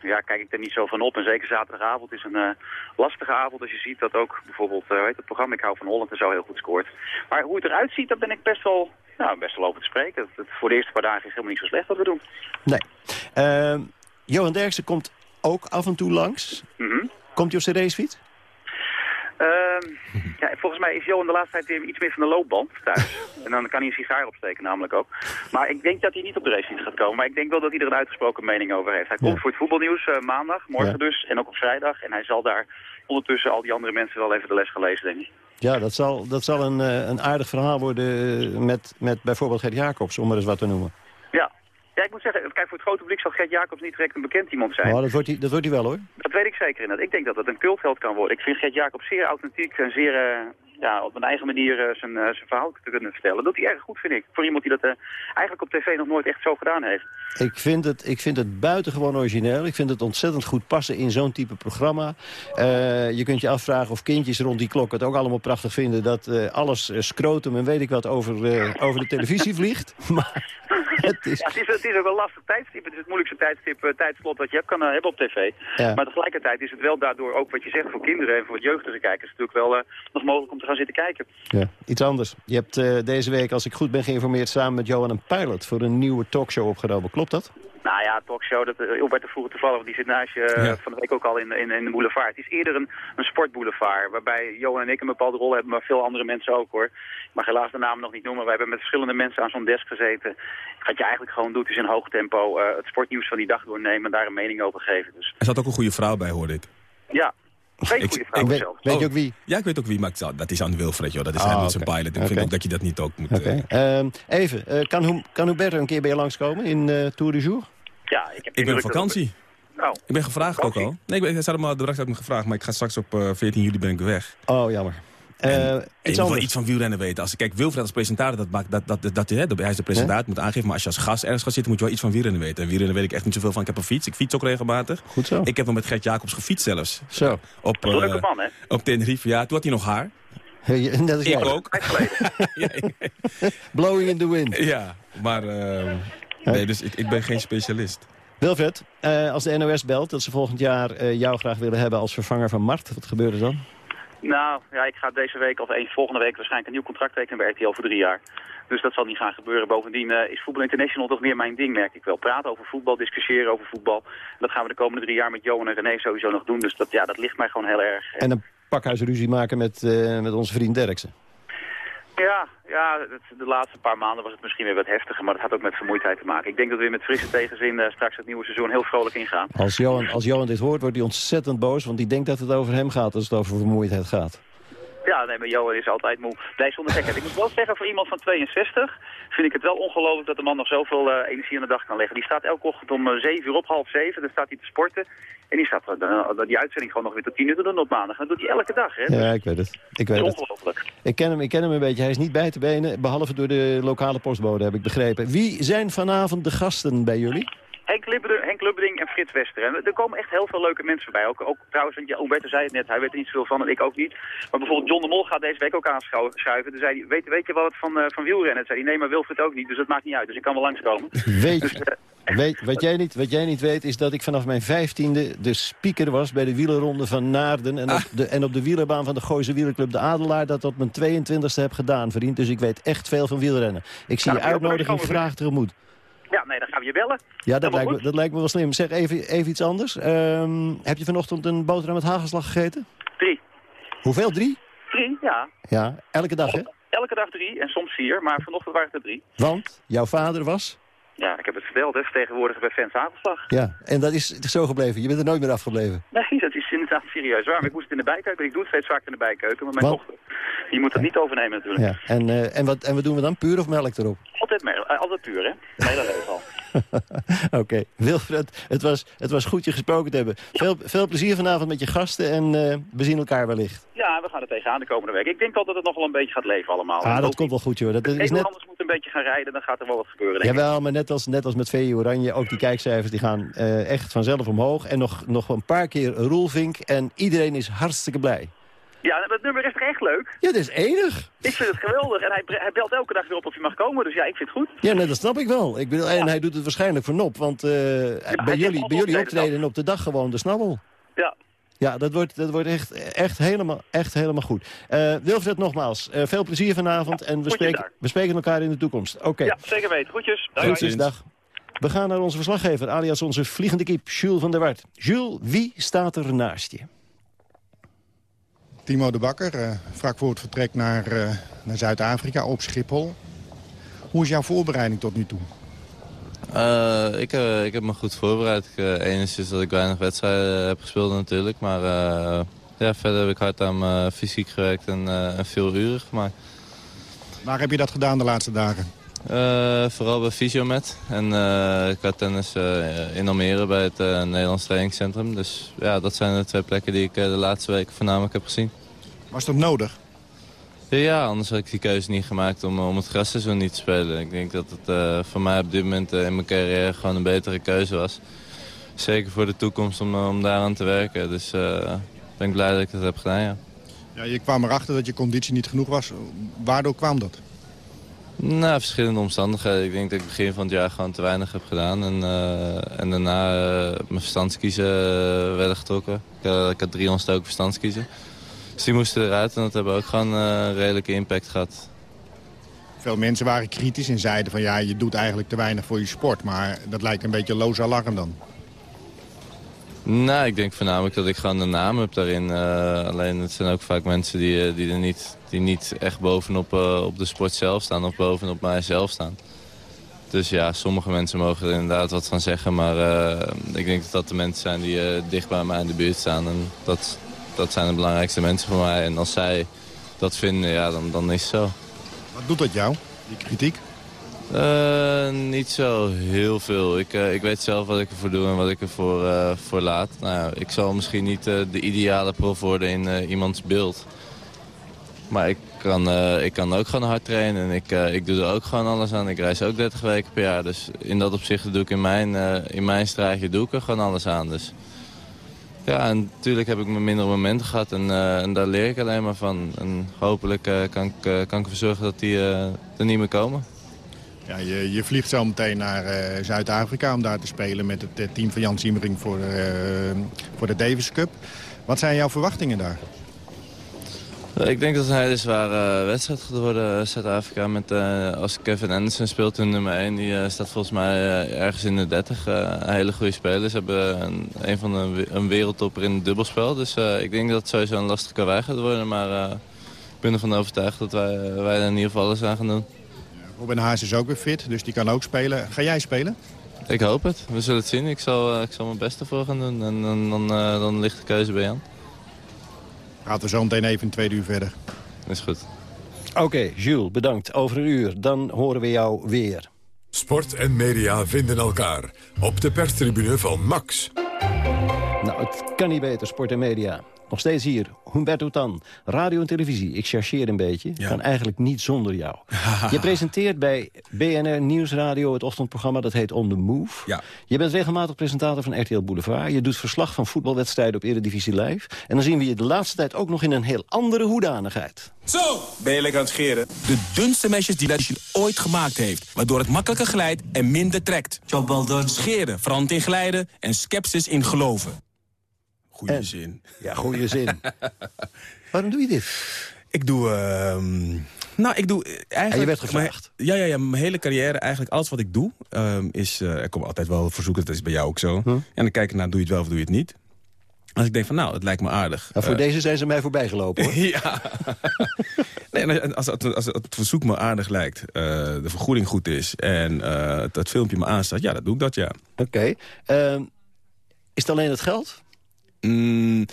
ja, kijk ik er niet zo van op. En zeker zaterdagavond is een lastige avond als je ziet dat ook bijvoorbeeld weet het programma Ik hou van Holland en zo heel goed scoort. Maar hoe het eruit ziet, daar ben ik best wel, nou, best wel over te spreken. Het, het, voor de eerste paar dagen is helemaal niet zo slecht wat we doen. Nee. Ehm, Johan Derksen komt ook af en toe langs. Mm -hmm. Komt hij op zijn racefiets? Uh, ja, volgens mij is Johan de laatste tijd iets meer van de loopband thuis. [LAUGHS] en dan kan hij een sigaar opsteken namelijk ook. Maar ik denk dat hij niet op de racefiets gaat komen. Maar ik denk wel dat hij er een uitgesproken mening over heeft. Hij komt ja. voor het voetbalnieuws uh, maandag, morgen ja. dus, en ook op vrijdag. En hij zal daar ondertussen al die andere mensen wel even de les gaan lezen, denk ik. Ja, dat zal, dat zal een, een aardig verhaal worden met, met bijvoorbeeld Gert Jacobs, om er eens wat te noemen. Ja, ik moet zeggen, kijk, voor het grote publiek zal Gert Jacobs niet direct een bekend iemand zijn. Oh, dat wordt hij dat wordt hij wel, hoor. Dat weet ik zeker inderdaad. Ik denk dat het een cultheld kan worden. Ik vind Gert Jacobs zeer authentiek en zeer, uh, ja, op een eigen manier uh, zijn, uh, zijn verhaal te kunnen vertellen. Dat doet hij erg goed, vind ik. Voor iemand die dat eigenlijk op tv nog nooit echt zo gedaan heeft. Ik vind het, ik vind het buitengewoon origineel. Ik vind het ontzettend goed passen in zo'n type programma. je kunt je afvragen of kindjes rond die klok het ook allemaal prachtig vinden... dat alles scrotum en weet ik wat over, over de televisie vliegt. [LAUGHS] Maar... [LAUGHS] Het is... Ja, het, is, het is ook een lastig tijdstip. Het is het moeilijkste tijdstip, uh, tijdslot dat je hebt, kan uh, hebben op tv. Ja. Maar tegelijkertijd is het wel daardoor ook wat je zegt voor kinderen en voor het jeugdige kijkers natuurlijk wel uh, nog mogelijk om te gaan zitten kijken. Ja, iets anders. Je hebt deze week, als ik goed ben geïnformeerd, samen met Johan een pilot voor een nieuwe talkshow opgenomen. Klopt dat? Nou ja, talkshow, dat, Hilbert de vroeger toevallig, want die zit naast je ja. van de week ook al in, in, in de boulevard. Het is eerder een, een sportboulevard, waarbij Johan en ik een bepaalde rol hebben, maar veel andere mensen ook hoor. Ik mag helaas de naam nog niet noemen. We hebben met verschillende mensen aan zo'n desk gezeten. Wat je eigenlijk gewoon doet, is in hoog tempo uh, het sportnieuws van die dag doornemen en daar een mening over geven. Dus. Er zat ook een goede vrouw bij, hoorde ik. Ja, [LAUGHS] Twee Ik- goede ik vrouwen weet- zelfs. Weet je Oh, ook wie? Ja, ik weet ook wie, maar ik dat is aan Wilfred, joh. Dat is met zijn oké. pilot. Ik vind ook dat je dat niet ook moet... Oké. eh, Ehm, even, eh, kan, kan Hubert een keer bij je langskomen in eh Tour de Jour? Ja, ik, heb ik ben op dat- vakantie. Nou, Ik ben gevraagd ook al. Nee, ik ben, ze hadden me, de had me gevraagd, maar ik ga straks op eh, 14 juli ben ik weg. Oh, jammer. Eh, ik iets moet wel iets van wielrennen weten. Als ik kijk, Wilfred als presentator, dat maakt, dat, dat, dat, dat, hè, hij is de presentator, moet aangeven. Maar als je als gast ergens gaat zitten, moet je wel iets van wielrennen weten. En wielrennen weet ik echt niet zoveel van. Ik heb een fiets, ik fiets ook regelmatig. Goed zo. Ik heb wel met Gert Jacobs gefietst zelfs. Zo. Op, Dat is een eh, leuke man, hè? op Tenerife, ja. Toen had hij nog haar. Net [LAUGHS] als Ik jij. ook. [LAUGHS] Ja, Blowing in the wind. ja, maar eh, nee, dus ik, ik ben geen specialist. Wilfred, eh, als de NOS belt dat ze volgend jaar eh, jou graag willen hebben als vervanger van Mart, wat gebeurt er dan? Nou, ja, ik ga deze week of eens volgende week waarschijnlijk een nieuw contract tekenen bij RTL voor drie jaar. Dus dat zal niet gaan gebeuren. Bovendien eh, is Voetbal International toch meer mijn ding, merk ik wel. Praten over voetbal, discussiëren over voetbal. En dat gaan we de komende drie jaar met Johan en René sowieso nog doen. Dus dat, ja, dat ligt mij gewoon heel erg. En een pakhuisruzie maken met, eh, met onze vriend Derksen. Ja, ja de laatste paar maanden was het misschien weer wat heftiger, maar dat had ook met vermoeidheid te maken. Ik denk dat we weer met frisse tegenzin eh, straks het nieuwe seizoen heel vrolijk ingaan. Als Johan, als Johan dit hoort, wordt hij ontzettend boos, want die denkt dat het over hem gaat als het over vermoeidheid gaat. Ja, nee, maar Johan is altijd moe. Nee, zonder gekheid. Ik moet wel zeggen, voor iemand van 62 vind ik het wel ongelooflijk dat de man nog zoveel eh, energie aan de dag kan leggen. Die staat elke ochtend om eh, 7 uur op, half 7, dan staat hij te sporten. En die staat eh, die uitzending gewoon nog weer tot 10 uur te doen op maandag. En dat doet hij elke dag, hè? Ja, ik weet het. Ik weet het. ongelooflijk. Ik ken, hem, ik ken hem een beetje. Hij is niet bij te benen, behalve door de lokale postbode, heb ik begrepen. Wie zijn vanavond de gasten bij jullie? Henk, Libbede, Henk Lubberding en Frits Wester. En er komen echt heel veel leuke mensen voorbij. Ook, ook trouwens, want ja, Humberto zei het net, hij weet er niet zoveel van en ik ook niet. Maar bijvoorbeeld John de Mol gaat deze week ook aanschuiven. Toen zei hij, weet, weet je wel wat van, eh, van wielrennen? Zei hij, nee, maar Wilfred ook niet, dus dat maakt niet uit. Dus ik kan wel langskomen. Weet, Dus, eh, [LAUGHS] weet, wat, jij niet, wat jij niet weet is dat ik vanaf mijn vijftiende de speaker was bij de wielerronde van Naarden. En, op de, en op de wielerbaan van de Gooise Wielerclub De Adelaar dat tot mijn 22e heb gedaan, vriend. Dus ik weet echt veel van wielrennen. Ik zie Nou, je uitnodiging graag tegemoet. Ja, nee, dan gaan we je bellen. Ja, dat lijkt, me, dat lijkt me wel slim. Zeg even, even iets anders. Ehm, heb je vanochtend een boterham met hagelslag gegeten? Drie. Hoeveel? Drie? Drie, ja. Ja, elke dag hè? Elke dag drie en soms vier, maar vanochtend waren het er drie. Want jouw vader was? Ja, ik heb het verteld, hè, vertegenwoordiger bij Fans Hagelslag. Ja, en dat is zo gebleven. Je bent er nooit meer afgebleven. Nee, dat is inderdaad serieus waar. Maar ik moest het in de bijkeuken. Ik doe het steeds vaker in de bijkeuken. Maar mijn Wat? dochter, die moet dat niet overnemen natuurlijk. Ja. En, eh, en, wat, en wat doen we dan? Puur of melk erop? Altijd, mer- eh, altijd puur, hè? Mijn hele leven al. [LAUGHS] Oké, Wilfred, het was, het was goed je gesproken te hebben. Veel, veel plezier vanavond met je gasten en eh, we zien elkaar wellicht. Ja, we gaan er tegenaan de komende week. Ik denk wel dat het nog wel een beetje gaat leven allemaal. Ah, dat komt wel goed, joh. Dat is net, Nederlanders moeten een beetje gaan rijden, dan gaat er wel wat gebeuren, denk ik. jawel, maar net als, net als met VE Oranje, ook die kijkcijfers die gaan eh, echt vanzelf omhoog. En nog, nog een paar keer Roelvink en iedereen is hartstikke blij. Ja, dat nummer is toch echt leuk? Ja, dat is enig. Ik vind het geweldig. En hij, hij belt elke dag weer op of hij mag komen. Dus ja, ik vind het goed. Ja, nee, dat snap ik wel. Ik bedoel, En hij doet het waarschijnlijk voor nop, want eh, bij, jullie, bij jullie optreden op de dag gewoon de snabbel. Ja. Ja, dat wordt, dat wordt echt, echt, helemaal, echt helemaal goed. Eh Wilfred, nogmaals, eh, veel plezier vanavond en we spreken, we spreken elkaar in de toekomst. Oké, Ja, zeker weten. Groetjes. Dag, Groetjes, dag. We gaan naar onze verslaggever, alias onze vliegende kip, Jules van der Wart. Jules, wie staat er naast je? Timo de Bakker, vlak voor het vertrek naar, eh, naar Zuid-Afrika op Schiphol. Hoe is jouw voorbereiding tot nu toe? Eh, ik, eh, ik heb me goed voorbereid. Enigszins dat ik weinig wedstrijden heb gespeeld natuurlijk. Maar ja, verder heb ik hard aan mijn fysiek gewerkt en, en veel uren gemaakt. Waar heb je dat gedaan de laatste dagen? Eh, vooral bij Fysiomet. En eh, ik had tennis eh, in Almere bij het eh, Nederlands trainingscentrum. Dus ja, dat zijn de twee plekken die ik eh, de laatste weken voornamelijk heb gezien. Was dat nodig? Ja, anders had ik die keuze niet gemaakt om, om het grasseizoen niet te spelen. Ik denk dat het eh, voor mij op dit moment eh, in mijn carrière gewoon een betere keuze was. Zeker voor de toekomst om, eh, om daaraan te werken. Dus eh ben ik blij dat ik dat heb gedaan, ja. Ja, je kwam erachter dat je conditie niet genoeg was. Waardoor kwam dat? Nou, verschillende omstandigheden. Ik denk dat ik begin van het jaar gewoon te weinig heb gedaan. En, eh, en daarna eh, mijn verstandskiezen eh, werden getrokken. Ik, ik had drie ontstoken verstandskiezen. Dus die moesten eruit en dat hebben ook gewoon een redelijke impact gehad. Veel mensen waren kritisch en zeiden van ja, je doet eigenlijk te weinig voor je sport. Maar dat lijkt een beetje loos alarm dan. Nou, ik denk voornamelijk dat ik gewoon de naam heb daarin. Eh, alleen het zijn ook vaak mensen die, eh, die, er niet, die niet echt bovenop uh, op de sport zelf staan of bovenop mijzelf staan. Dus ja, sommige mensen mogen er inderdaad wat van zeggen. Maar ik denk dat dat de mensen zijn die dicht bij mij in de buurt staan. En dat, dat zijn de belangrijkste mensen voor mij. En als zij dat vinden, ja, dan, dan is het zo. Wat doet dat jou, die kritiek? Uh, niet zo heel veel. Ik, uh, ik weet zelf wat ik ervoor doe en wat ik ervoor uh, voor laat. Nou ik zal misschien niet de ideale prof worden in iemands beeld. Maar ik kan, ik kan ook gewoon hard trainen en ik, ik doe er ook gewoon alles aan. Ik reis ook 30 weken per jaar. Dus in dat opzicht doe ik in mijn, in mijn straatje doe ik er gewoon alles aan. Dus ja, en natuurlijk heb ik mijn mindere momenten gehad en, en daar leer ik alleen maar van. En hopelijk kan, ik, kan ik ervoor zorgen dat die er niet meer komen. Ja, je, je vliegt zo meteen naar uh, Zuid-Afrika om daar te spelen met het team van Jan Siemering voor, uh, voor de Davis Cup. Wat zijn jouw verwachtingen daar? Ik denk dat het een hele zware wedstrijd gaat worden, Zuid-Afrika. Met Als Kevin Anderson speelt, hun nummer 1, die staat volgens mij ergens in de 30. een hele goede speler. Ze hebben een, van de, een wereldtopper in het dubbelspel. Dus ik denk dat het sowieso een lastige karwei gaat worden. Maar ik ben ervan overtuigd dat wij, wij er in ieder geval alles aan gaan doen. Robin Haas is ook weer fit, dus die kan ook spelen. Ga jij spelen? Ik hoop het. We zullen het zien. Ik zal, ik zal mijn beste voor gaan doen. En, en dan, uh, dan ligt de keuze bij Jan. Gaat we zo meteen even in twee uur verder. Is goed. Oké, okay, Jules, bedankt. Over een uur, dan horen we jou weer. Sport en media vinden elkaar op de perstribune van Max. Het kan niet beter, sport en media. Nog steeds hier, Humberto Tan. Radio en televisie, ik chargeer een beetje. Ja. Kan eigenlijk niet zonder jou. [LAUGHS] je presenteert bij BNR Nieuwsradio het ochtendprogramma... dat heet On The Move. Ja. Je bent regelmatig presentator van RTL Boulevard. Je doet verslag van voetbalwedstrijden op Eredivisie Live. En dan zien we je de laatste tijd ook nog in een heel andere hoedanigheid. Zo, ben je lekker aan het scheren? De dunste mesjes die Ladishin ooit gemaakt heeft. Waardoor het makkelijker glijdt en minder trekt. Job well done. Scheren, veranderd in glijden en skepsis in geloven. Goeie en, zin. Ja, goede zin. [LAUGHS] Waarom doe je dit? Ik doe... Uh, nou, ik doe eigenlijk... En je werd gevraagd? Mijn, ja, ja, ja, mijn hele carrière, eigenlijk alles wat ik doe... Um, is, uh, er komen altijd wel verzoeken, dat is bij jou ook zo. Hm? En dan kijk ik naar, doe je het wel of doe je het niet? Als ik denk van, nou, het lijkt me aardig. Nou, voor uh, deze zijn ze mij voorbij gelopen, hoor. [LAUGHS] ja. nee, als, als, als, het verzoek me aardig lijkt, uh, de vergoeding goed is... en dat filmpje me aanstaat, ja, dat doe ik dat, ja. Oké. Okay. is het alleen het geld? Mm,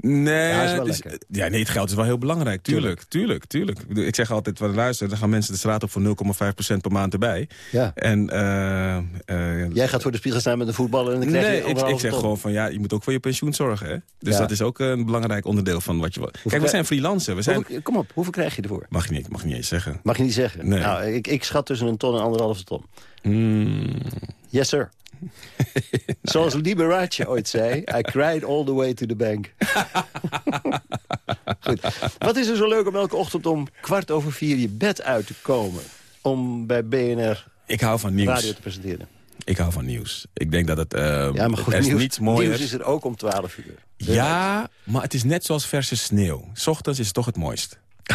nee, ja, is wel dus, ja, nee, het geld is wel heel belangrijk. Tuurlijk, tuurlijk, tuurlijk. Ik zeg altijd, van luister, dan gaan mensen de straat op voor 0,5% per maand erbij. Ja. En, uh, uh, Jij gaat voor de spiegel staan met een voetballer en dan krijg nee, je ik, ik zeg gewoon van, ja, je moet ook voor je pensioen zorgen. Hè? Dus Ja. dat is ook een belangrijk onderdeel van wat je wil. Kijk, we zijn freelancer. We zijn... Hoeveel- kom op, hoeveel krijg je ervoor? Mag je niet, mag je niet eens zeggen. Mag je niet zeggen? Nee. Nou, ik, ik schat tussen een ton en anderhalve ton. Mm. Yes, sir. [LAUGHS] Zoals Liberace ooit zei, I cried all the way to the bank. [LAUGHS] Goed. Wat is er zo leuk om elke ochtend om kwart over vier je bed uit te komen... om bij BNR Ik hou van nieuws. radio te presenteren? Ik hou van nieuws. Ik denk dat het... Uh, Ja, maar goed, is nieuws, niets mooiers. nieuws is er ook om twaalf uur. Ja, maar het is net zoals verse sneeuw. 's ochtends is het toch het mooist. [LAUGHS]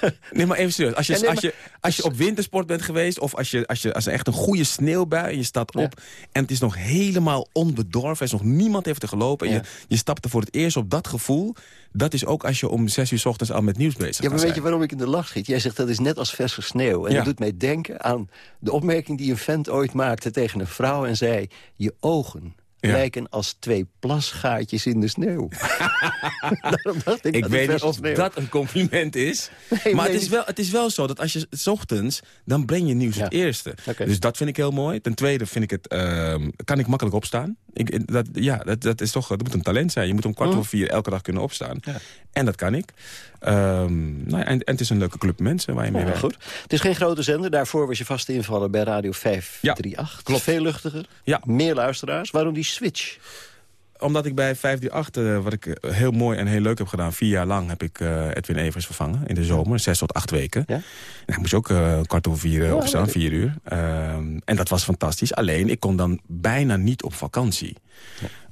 [LAUGHS] nee, maar even serieus. Als je, Ja, nee, als je, als je op wintersport bent geweest... of als, je, als, je, als er echt een goede sneeuwbui en je staat op... en het is nog helemaal onbedorven... er is nog niemand heeft er gelopen... en Ja. je, je stapt er voor het eerst op dat gevoel... dat is ook als je om zes uur 's ochtends al met nieuws bezig Ja, maar weet je waarom ik in de lach schiet? Jij zegt dat is net als verse sneeuw. En dat doet mij denken aan de opmerking die een vent ooit maakte tegen een vrouw... en zei, je ogen Ja. lijken als twee plasgaatjes in de sneeuw. [LAUGHS] Daarom dacht ik, Ik weet niet of sneeuw. dat een compliment is. [LAUGHS] Nee, maar nee, het, is wel, het is wel zo dat als je s ochtends... dan breng je nieuws het eerste. Dus dat vind ik heel mooi. Ten tweede vind ik het, ehm, kan ik makkelijk opstaan. Ik, dat, ja, dat, dat, is toch, dat moet een talent zijn. Je moet om kwart Hm. over vier elke dag kunnen opstaan. En dat kan ik. Ehm, nou ja, en, en het is een leuke club mensen waar je mee Ja, werkt. goed. Het is geen grote zender. Daarvoor was je vast invallen bij Radio 538. klopt. Veel luchtiger. Ja. Meer luisteraars. Waarom die switch? Omdat ik bij 538, uh, wat ik eh, heel mooi en heel leuk heb gedaan... vier jaar lang heb ik eh, Edwin Evers vervangen in de zomer. Zes tot acht weken. Ja? En hij moest ook eh, kwart over vier eh, Ja, opstaan, vier uur. Ehm, en dat was fantastisch. Alleen, ik kon dan bijna niet op vakantie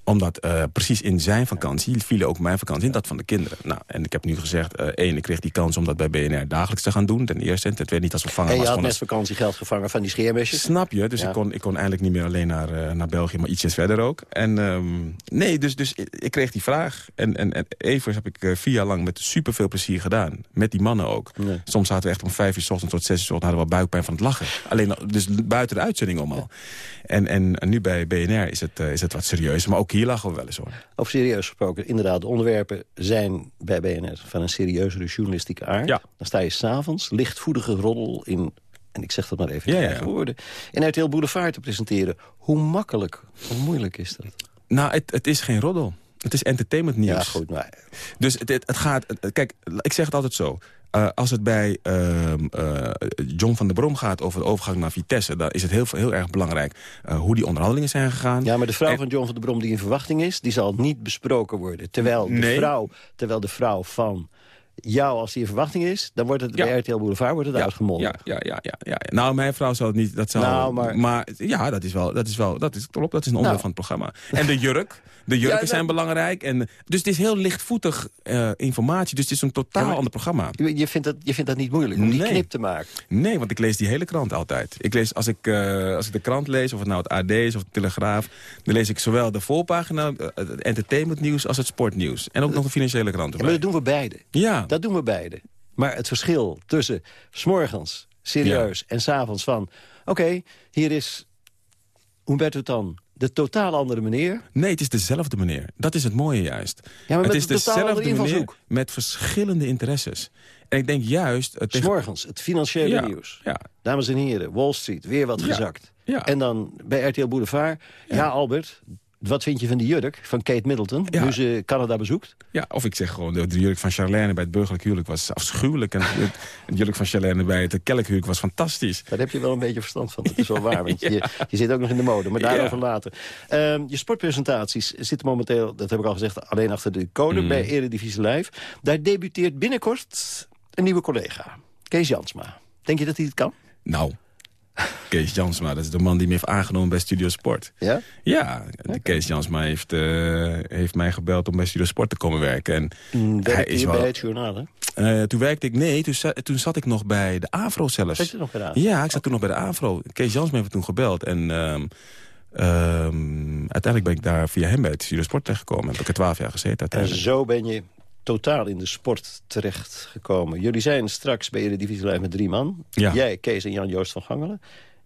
omdat eh, precies in zijn vakantie vielen ook mijn vakantie en dat van de kinderen. Nou, en ik heb nu gezegd, eh, één, ik kreeg die kans om dat bij BNR dagelijks te gaan doen. Ten eerste. En ten tweede niet als vervanger. En je had net als- vakantiegeld gevangen van die scheermesjes. Snap je? Dus Ja. ik, kon, ik kon eigenlijk niet meer alleen naar, eh, naar België, maar ietsjes verder ook. En ehm, nee, dus, dus ik, kreeg die vraag. En, en, en Evers heb ik vier jaar lang met superveel plezier gedaan. Met die mannen ook. Nee. Soms zaten we echt om vijf uur s ochtends tot zes uur s ochtends hadden we buikpijn van het lachen. Alleen al- dus buiten de uitzending om al. En, en, en nu bij BNR is het, is het wat serieuzer. Maar ook hier Hier lachen we wel eens hoor. Over serieus gesproken, inderdaad, de onderwerpen zijn bij BNR van een serieuzere journalistieke aard. Ja. Dan sta je s'avonds, lichtvoedige roddel in, en ik zeg dat maar even in Ja, ja, woorden, in RTL Boulevard te presenteren. Hoe makkelijk, hoe moeilijk is dat? Nou, het, het is geen roddel. Het is entertainment nieuws. Ja, goed, maar... Dus het, het, het gaat... kijk, ik zeg het altijd zo. Eh, als het bij ehm, eh, John van der Brom gaat over de overgang naar Vitesse... dan is het heel, heel erg belangrijk eh, hoe die onderhandelingen zijn gegaan. Ja, maar de vrouw van John van der Brom die in verwachting is... die zal niet besproken worden. Terwijl de, Nee. vrouw, terwijl de vrouw van jou, als die in verwachting is... dan wordt het bij RTL Boulevard wordt het uitgemonden. Ja, ja, ja, ja, ja. Nou, mijn vrouw zou het niet... Dat zou, Nou, maar- ja, dat is wel... Dat is wel dat is, klopt, dat is een onderdeel Nou. van het programma. En de jurk. De jurken dat- zijn belangrijk. En, dus het is heel lichtvoetig eh, informatie. Dus het is een totaal maar- ander programma. Je, vindt dat, je vindt dat niet moeilijk om die knip te maken? Nee, want ik lees die hele krant altijd. Ik lees, als, ik, eh, als ik de krant lees, of het nou het AD is of de Telegraaf... dan lees ik zowel de voorpagina, eh, het entertainmentnieuws... als het sportnieuws. En ook nog de financiële krant erbij. maar dat doen we beide. Ja. Dat doen we beide. Maar het verschil tussen s'morgens serieus en s'avonds van... oké, hier is Humberto Tan, de totaal andere meneer. Nee, het is dezelfde meneer. Dat is het mooie juist. Ja, maar het met is dezelfde meneer met verschillende interesses. En ik denk juist... het tegen- S'morgens, het financiële Ja, nieuws. Ja. Dames en heren, Wall Street, weer wat Ja. gezakt. Ja. En dan bij RTL Boulevard... Ja, Albert, wat vind je van die jurk van Kate Middleton... Ja. nu ze Canada bezoekt? Ja, of ik zeg gewoon, de, de jurk van Charlène bij het burgerlijk huwelijk was afschuwelijk. En het, het jurk van Charlène bij het kelkhuwelijk was fantastisch. Daar heb je wel een beetje verstand van. Dat is wel waar, [LAUGHS] want je, je zit ook nog in de mode. Maar daarover Ja. later. Ehm, je sportpresentaties zitten momenteel, dat heb ik al gezegd... alleen achter de code Mm. bij Eredivisie Live. Daar debuteert binnenkort een nieuwe collega. Kees Jansma. Denk je dat hij het kan? Nou, Kees Jansma, dat is de man die me heeft aangenomen bij Studio Sport. Ja? Ja, Kees Jansma heeft, eh, heeft mij gebeld om bij Studio Sport te komen werken. En Mm, hij is je wel... bij het journaal, hè? Eh, toen werkte ik, nee, toen, za- toen zat ik nog bij de AVRO zelfs. Zat je nog bij de AVRO? Ja, ik zat toen nog bij de AVRO. Kees Jansma heeft me toen gebeld. En ehm, ehm, uiteindelijk ben ik daar via hem bij het Studio Sport terechtgekomen. Heb ik er twaalf jaar gezeten En uiteindelijk. zo ben je totaal in de sport terechtgekomen. Jullie zijn straks bij Eredivisie Live met drie man. Ja. Jij, Kees en Jan-Joost van Gangelen.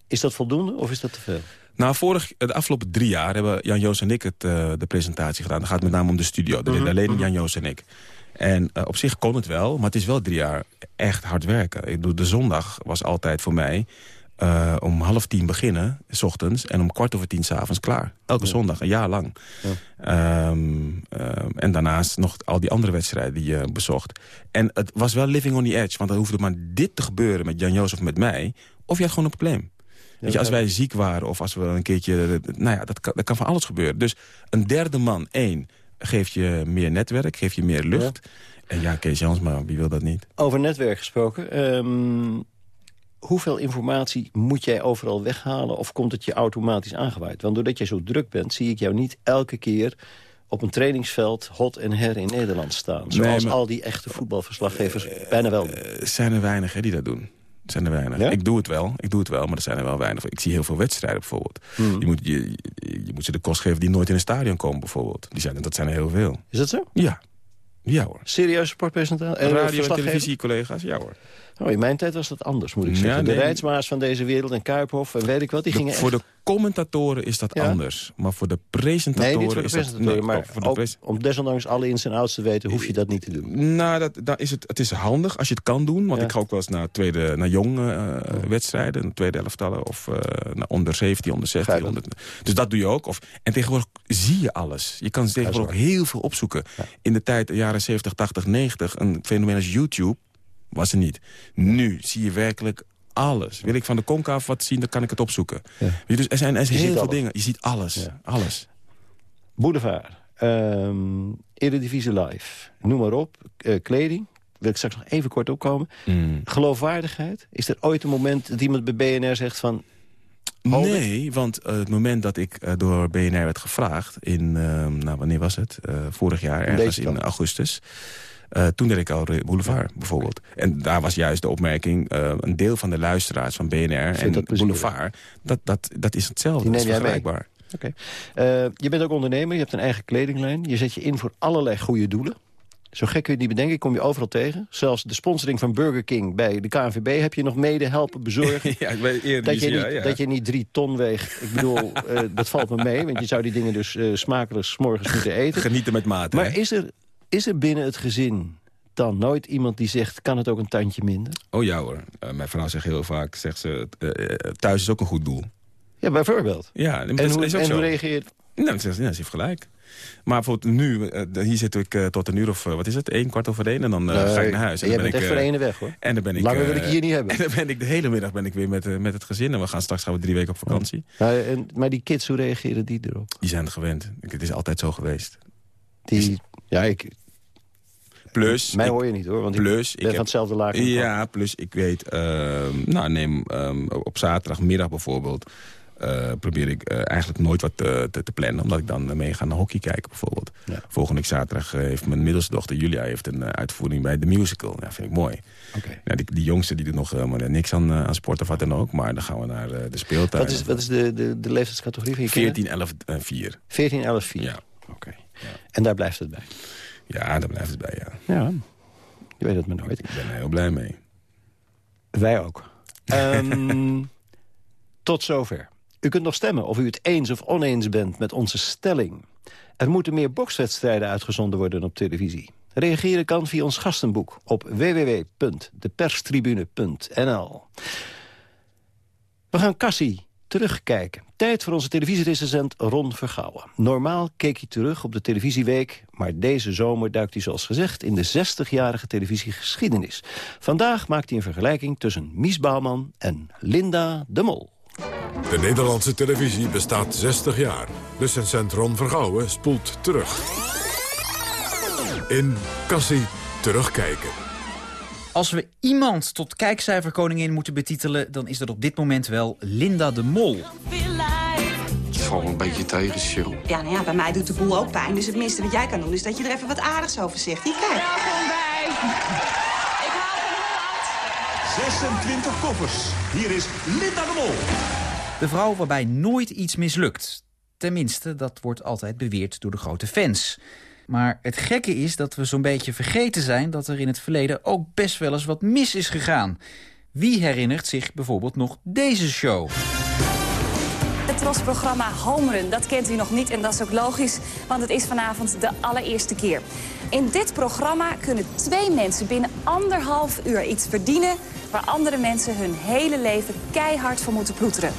Is dat voldoende of is dat te veel? Nou, vorig, de afgelopen drie jaar hebben Jan-Joos en ik het, eh, de presentatie gedaan. Dat gaat met name om de studio. De, Mhm, Alleen Jan-Joos en ik. En eh, op zich kon het wel, maar het is wel drie jaar echt hard werken. Ik bedoel, de zondag was altijd voor mij eh, om half tien beginnen, s ochtends... en om kwart over tien s'avonds klaar. Elke zondag, een jaar lang. Ehm, ehm, en daarnaast nog al die andere wedstrijden die je bezocht. En het was wel living on the edge, want dan hoefde maar dit te gebeuren... met Jan-Joos of met mij, of je had gewoon een probleem. Weet je, als wij ziek waren of als we een keertje... Nou ja, dat kan, dat kan van alles gebeuren. Dus een derde man, één, geeft je meer netwerk, geeft je meer lucht. En ja, Kees Jansma, wie wil dat niet? Over netwerk gesproken. ehm, hoeveel informatie moet jij overal weghalen... of komt het je automatisch aangewaaid? Want doordat jij zo druk bent, zie ik jou niet elke keer... op een trainingsveld hot en her in Nederland staan. Zoals al die echte voetbalverslaggevers bijna wel doen. Er zijn er weinig hè, die dat doen. Zijn er weinig. Ja? Ik doe het wel, ik doe het wel, maar er zijn er wel weinig. Ik zie heel veel wedstrijden bijvoorbeeld. Hmm. Je, moet, je, je, moet ze de kost geven die nooit in een stadion komen bijvoorbeeld. Die zijn, dat zijn er heel veel. Is dat zo? Ja. Ja hoor. Serieuze sportpresentatie? eh, Radio en verslaggever? televisie collega's, ja hoor. Oh, in mijn tijd was dat anders, moet ik Ja, zeggen. nee. De Rijtsmaas van deze wereld en Kuiphof en weet ik wat, die De- gingen voor echt... de commentatoren is dat Ja. anders. Maar voor de presentatoren Nee, niet voor de is dat... presentatoren, nee, maar oh, voor de ook pres- om desondanks alle ins en outs te weten... hoef je dat niet te doen. Nou, dat, dat is het, het is handig als je het kan doen. Want Ja. ik ga ook wel eens naar, tweede, naar jonge eh, wedstrijden. Tweede elftallen. Of eh, naar onder 17, onder 16. Onder, dus dat doe je ook. Of, en tegenwoordig zie je alles. Je kan tegenwoordig ook heel veel opzoeken. In de tijd, de jaren 70, 80, 90. Een fenomeen als YouTube was er niet. Nu zie je werkelijk alles. Wil ik van de concave wat zien, dan kan ik het opzoeken. Je, Dus er zijn, er zijn heel veel alles. dingen. Je ziet alles. Alles. Boulevard, ehm Eredivisie Live, noem maar op. eh, kleding, wil ik straks nog even kort opkomen. Mm. Geloofwaardigheid, is er ooit een moment dat iemand bij BNR zegt van... It? Nee, want eh, het moment dat ik eh, door BNR werd gevraagd... in, eh, nou, wanneer was het? Vorig jaar, ergens in augustus. Eh, toen deed ik al Boulevard, bijvoorbeeld. En daar was juist de opmerking... eh, een deel van de luisteraars van BNR en dat. Boulevard... Dat, dat, dat is hetzelfde, dat is vergelijkbaar. Oké. Eh, je bent ook ondernemer, je hebt een eigen kledinglijn. Je zet je in voor allerlei goede doelen. Zo gek kun je het niet bedenken, kom je overal tegen. Zelfs de sponsoring van Burger King bij de KNVB heb je nog mede helpen bezorgen. [LAUGHS] ja, bij eerder dat, je ja, niet, ja. dat je niet drie ton weegt. Ik bedoel, [LAUGHS] dat valt me mee, want je zou die dingen dus eh smakelijk 's morgens moeten eten. Genieten met mate. Maar hè? is er, is er binnen het gezin dan nooit iemand die zegt... kan het ook een tandje minder? Oh ja hoor. Eh, mijn vrouw zegt heel vaak, zegt ze, eh, eh, thuis is ook een goed doel. Ja, bijvoorbeeld. Ja, En dat hoe, is ook en zo. hoe reageer je? Nou, ze zegt, ja, ze heeft gelijk. Maar bijvoorbeeld nu, hier zit ik tot een uur of, wat is het, één kwart over één. En dan Nee, ga ik naar huis. En jij dan ben bent ik, echt voor ene weg, hoor. En dan ben ik, Langer wil ik je hier niet hebben. [LAUGHS] En dan ben ik de hele middag ben ik weer met, met het gezin. En we gaan straks gaan we drie weken op vakantie. Nou, en, maar die kids, hoe reageren die erop? Die zijn er gewend. Het is altijd zo geweest. Die, ja, ik... Plus... Mij ik- hoor je niet, hoor, want plus, ik ben van hetzelfde laken. Ja, plus ik weet... ehm, nou, neem ehm, op zaterdagmiddag bijvoorbeeld... eh, probeer ik eh, eigenlijk nooit wat te, te, te plannen. Omdat ik dan mee ga naar hockey kijken bijvoorbeeld. Volgende week zaterdag eh, heeft mijn middelste dochter Julia... heeft een uitvoering bij de musical. Ja, vind ik mooi. Ja, die, die jongste die doet nog helemaal niks aan, aan sport of wat dan ook. Maar dan gaan we naar de speeltuin. Wat is, wat is de, de, de leeftijdscategorie van je 14, 11 en 4. 14, 11, 4? Ja. Oké. En daar blijft het bij? Ja, daar blijft het bij, ja. Ja, je weet het maar nooit. Ik ben er heel blij mee. Wij ook. Ehm, [LAUGHS] tot zover. U kunt nog stemmen of u het eens of oneens bent met onze stelling. Er moeten meer bokswedstrijden uitgezonden worden op televisie. Reageren kan via ons gastenboek op www.deperstribune.nl. We gaan Cassie terugkijken. Tijd voor onze televisierecensent Ron Vergouwen. Normaal keek hij terug op de televisieweek... maar deze zomer duikt hij zoals gezegd in de 60-jarige televisiegeschiedenis. Vandaag maakt hij een vergelijking tussen Mies Bouwman en Linda de Mol. De Nederlandse televisie bestaat 60 jaar. Recensent Ron Vergouwen spoelt terug. In Cassie Terugkijken. Als we iemand tot kijkcijferkoningin moeten betitelen... dan is dat op dit moment wel Linda de Mol. Het valt me een beetje tegen, Cheryl. Ja, nou ja, bij mij doet de boel ook pijn. Dus het minste wat jij kan doen is dat je er even wat aardigs over zegt. Hier, kijk. 26 koffers. Hier is Linda de Mol. De vrouw waarbij nooit iets mislukt. Tenminste, dat wordt altijd beweerd door de grote fans. Maar het gekke is dat we zo'n beetje vergeten zijn... dat er in het verleden ook best wel eens wat mis is gegaan. Wie herinnert zich bijvoorbeeld nog deze show? Het trosprogramma Home Run, dat kent u nog niet en dat is ook logisch, want het is vanavond de allereerste keer. In dit programma kunnen twee mensen binnen anderhalf uur iets verdienen... waar andere mensen hun hele leven keihard voor moeten ploeteren.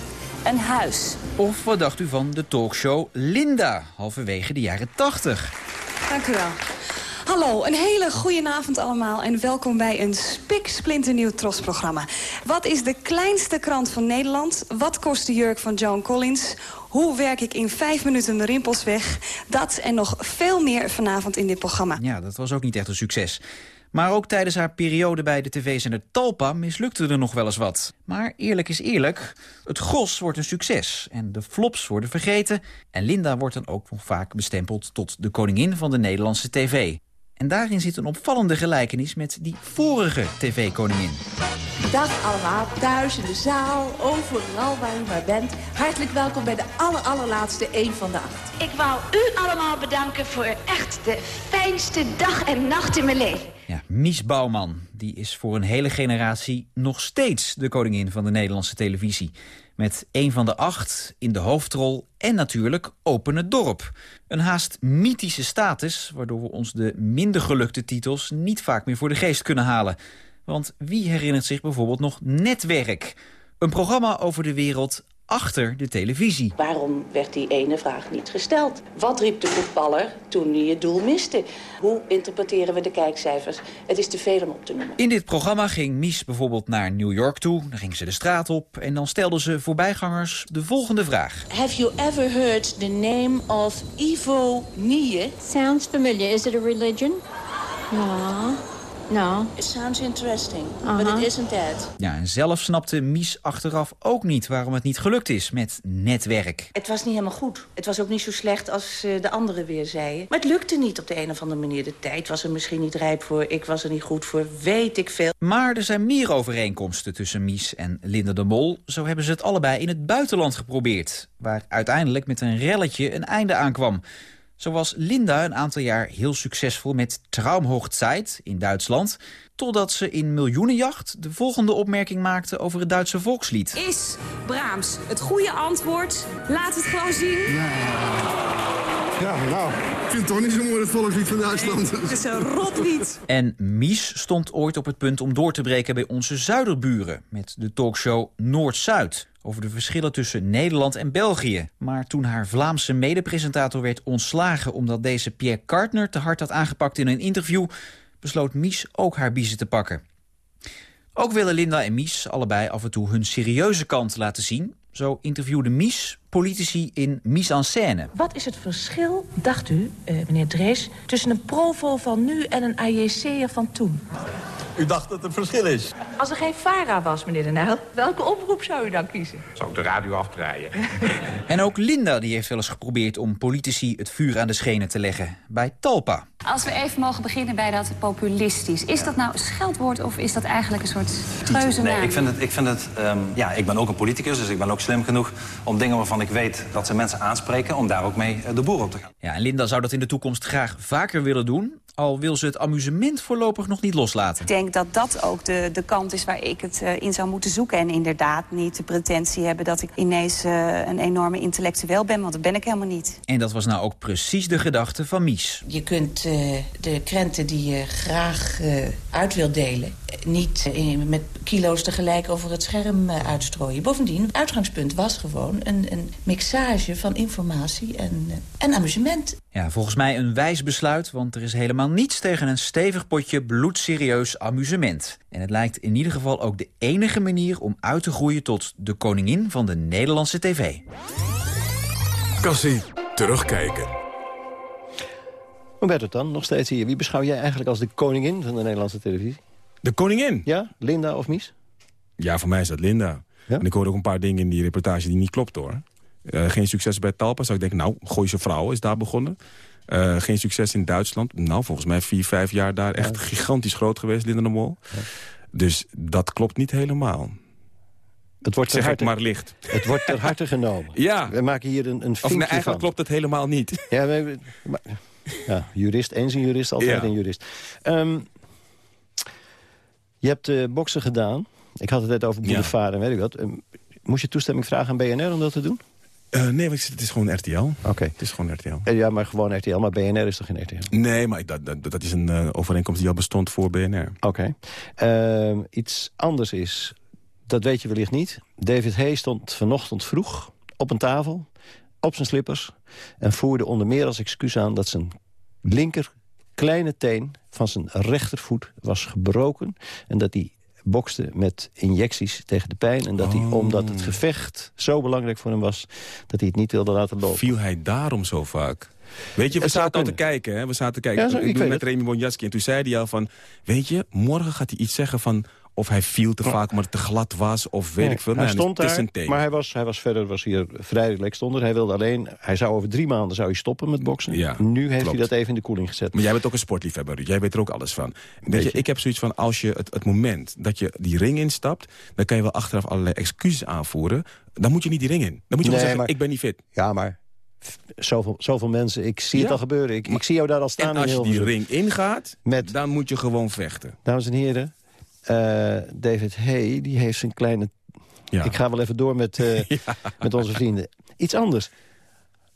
Een huis. Of wat dacht u van de talkshow Linda, halverwege de jaren 80? Dank u wel. Hallo, een hele goede avond allemaal en welkom bij een spiksplinternieuw trosprogramma. Wat is de kleinste krant van Nederland? Wat kost de jurk van Joan Collins? Hoe werk ik in vijf minuten mijn rimpels weg? Dat en nog veel meer vanavond in dit programma. Ja, dat was ook niet echt een succes. Maar ook tijdens haar periode bij de tv-zender Talpa mislukte er nog wel eens wat. Maar eerlijk is eerlijk, het gros wordt een succes. En de flops worden vergeten. En Linda wordt dan ook nog vaak bestempeld tot de koningin van de Nederlandse tv. En daarin zit een opvallende gelijkenis met die vorige tv-koningin. Dag allemaal, thuis in de zaal, overal waar u maar bent. Hartelijk welkom bij de aller, allerlaatste 1 van de 8. Ik wou u allemaal bedanken voor echt de fijnste dag en nacht in mijn leven. Ja, Mies Bouwman, die is voor een hele generatie nog steeds de koningin van de Nederlandse televisie. Met een van de acht in de hoofdrol en natuurlijk Open het Dorp. Een haast mythische status, waardoor we ons de minder gelukte titels niet vaak meer voor de geest kunnen halen. Want wie herinnert zich bijvoorbeeld nog Netwerk? Een programma over de wereld achter de televisie. Waarom werd die ene vraag niet gesteld? Wat riep de voetballer toen hij het doel miste? Hoe interpreteren we de kijkcijfers? Het is te veel om op te noemen. In dit programma ging Mies bijvoorbeeld naar New York toe. Dan ging ze de straat op en dan stelde ze voorbijgangers de volgende vraag. Have you ever heard the name of Ivo Nie? Sounds familiar. Is it a religion? No. No. It sounds interesting, but it isn't that. Ja, en zelf snapte Mies achteraf ook niet waarom het niet gelukt is met netwerk. Het was niet helemaal goed. Het was ook niet zo slecht als eh, de anderen weer zeiden. Maar het lukte niet op de een of andere manier. De tijd was er misschien niet rijp voor. Ik was er niet goed voor. Weet ik veel. Maar er zijn meer overeenkomsten tussen Mies en Linda de Mol. Zo hebben ze het allebei in het buitenland geprobeerd. Waar uiteindelijk met een relletje een einde aankwam. Zo was Linda een aantal jaar heel succesvol met Traumhochzeit in Duitsland... totdat ze in Miljoenenjacht de volgende opmerking maakte over het Duitse volkslied. Is Brahms het goede antwoord? Laat het gewoon zien. Ja, nou, ik vind het toch niet zo mooi het volkslied van Duitsland. Het is een rotlied. En Mies stond ooit op het punt om door te breken bij onze zuiderburen... met de talkshow Noord-Zuid over de verschillen tussen Nederland en België. Maar toen haar Vlaamse medepresentator werd ontslagen... omdat deze Pierre Kartner te hard had aangepakt in een interview... besloot Mies ook haar biezen te pakken. Ook willen Linda en Mies allebei af en toe hun serieuze kant laten zien. Zo interviewde Mies politici in Mise en Scène. Wat is het verschil, dacht u, eh, meneer Drees... tussen een Provo van nu en een AJC'er van toen? U dacht dat er verschil is? Als er geen VARA was, meneer de Nijl, welke oproep zou u dan kiezen? Zou ik de radio afdraaien? [LAUGHS] En ook Linda die heeft wel eens geprobeerd om politici het vuur aan de schenen te leggen. Bij Talpa. Als we even mogen beginnen bij dat populistisch. Is dat nou een scheldwoord of is dat eigenlijk een soort treuze Nee, ik vind het... Ik, vind het ehm, ja, ik ben ook een politicus, dus ik ben ook slim genoeg... om dingen waarvan ik weet dat ze mensen aanspreken... om daar ook mee eh, de boer op te gaan. Ja, en Linda zou dat in de toekomst graag vaker willen doen... al wil ze het amusement voorlopig nog niet loslaten. Ik denk dat dat ook de, de kant is waar ik het uh, in zou moeten zoeken. En inderdaad niet de pretentie hebben dat ik ineens uh, een enorme intellectueel ben. Want dat ben ik helemaal niet. En dat was nou ook precies de gedachte van Mies. Je kunt uh, de krenten die je graag uit wilt delen... niet met kilo's tegelijk over het scherm uitstrooien. Bovendien, het uitgangspunt was gewoon een, een mixage van informatie en, en amusement. Ja, volgens mij een wijs besluit, want er is helemaal niets tegen een stevig potje bloedserieus amusement. En het lijkt in ieder geval ook de enige manier om uit te groeien tot de koningin van de Nederlandse tv. Cassie, terugkijken. Hoe werd het dan? Nog steeds hier. Wie beschouw jij eigenlijk als de koningin van de Nederlandse televisie? De koningin? Ja, Linda of Mies? Ja, voor mij is dat Linda. Ja? En ik hoorde ook een paar dingen in die reportage die niet klopt hoor. Uh, geen succes bij Talpa. Zou ik denken, nou, Gooise Vrouw is daar begonnen. Uh, geen succes in Duitsland. Nou, volgens mij vier, vijf jaar daar echt ja. gigantisch groot geweest, Linda de Mol. Ja. Dus dat klopt niet helemaal. Het wordt zeg harte, maar licht. Het wordt ter harte genomen. [LAUGHS] ja. We maken hier een, een nee, eigenlijk van. klopt het helemaal niet. Ja, maar, maar, ja jurist, eens een jurist, altijd ja. een jurist. Um, je hebt uh, boksen gedaan. Ik had het net over boulevard en weet ik wat. Um, moest je toestemming vragen aan BNR om dat te doen? Uh, nee, het is gewoon RTL. Oké. Okay. Het is gewoon RTL. Ja, maar gewoon RTL. Maar BNR is toch geen RTL? Nee, maar dat, dat, dat is een uh, overeenkomst die al bestond voor BNR. Oké. Okay. Uh, iets anders is, dat weet je wellicht niet. David Hay stond vanochtend vroeg op een tafel, op zijn slippers... en voerde onder meer als excuus aan dat zijn linker kleine teen van zijn rechtervoet was gebroken... en dat hij bokste met injecties tegen de pijn. En dat hij, Oh. omdat het gevecht zo belangrijk voor hem was... dat hij het niet wilde laten lopen. Viel hij daarom zo vaak? Weet je, we zaten al te kijken. Hè? We zaten te kijken Ja, zo, ik ik weet met Remy Bonjatski. En toen zei hij al van... Weet je, morgen gaat hij iets zeggen van... of hij viel te vaak, maar te glad was. Of weet Nee, ik veel. Hij Nou, stond daar, thema. maar hij was, hij was verder was hier vrij relaxed onder. Hij wilde alleen, hij zou over drie maanden zou hij stoppen met boksen. Ja, nu heeft klopt. hij dat even in de koeling gezet. Maar jij bent ook een sportliefhebber, Ruud. Jij weet er ook alles van. Weet je, ik heb zoiets van, als je het, het moment dat je die ring instapt... dan kan je wel achteraf allerlei excuses aanvoeren. Dan moet je niet die ring in. Dan moet je Nee, zeggen, maar- ik ben niet fit. Ja, maar zoveel, zoveel mensen, ik zie het al gebeuren. Ik, ik zie jou daar al staan En als je die ring ingaat, Met- dan moet je gewoon vechten. Dames en heren, eh, David Hay, die heeft zijn kleine... Ja. Ik ga wel even door met, eh, [LAUGHS] met onze vrienden. Iets anders.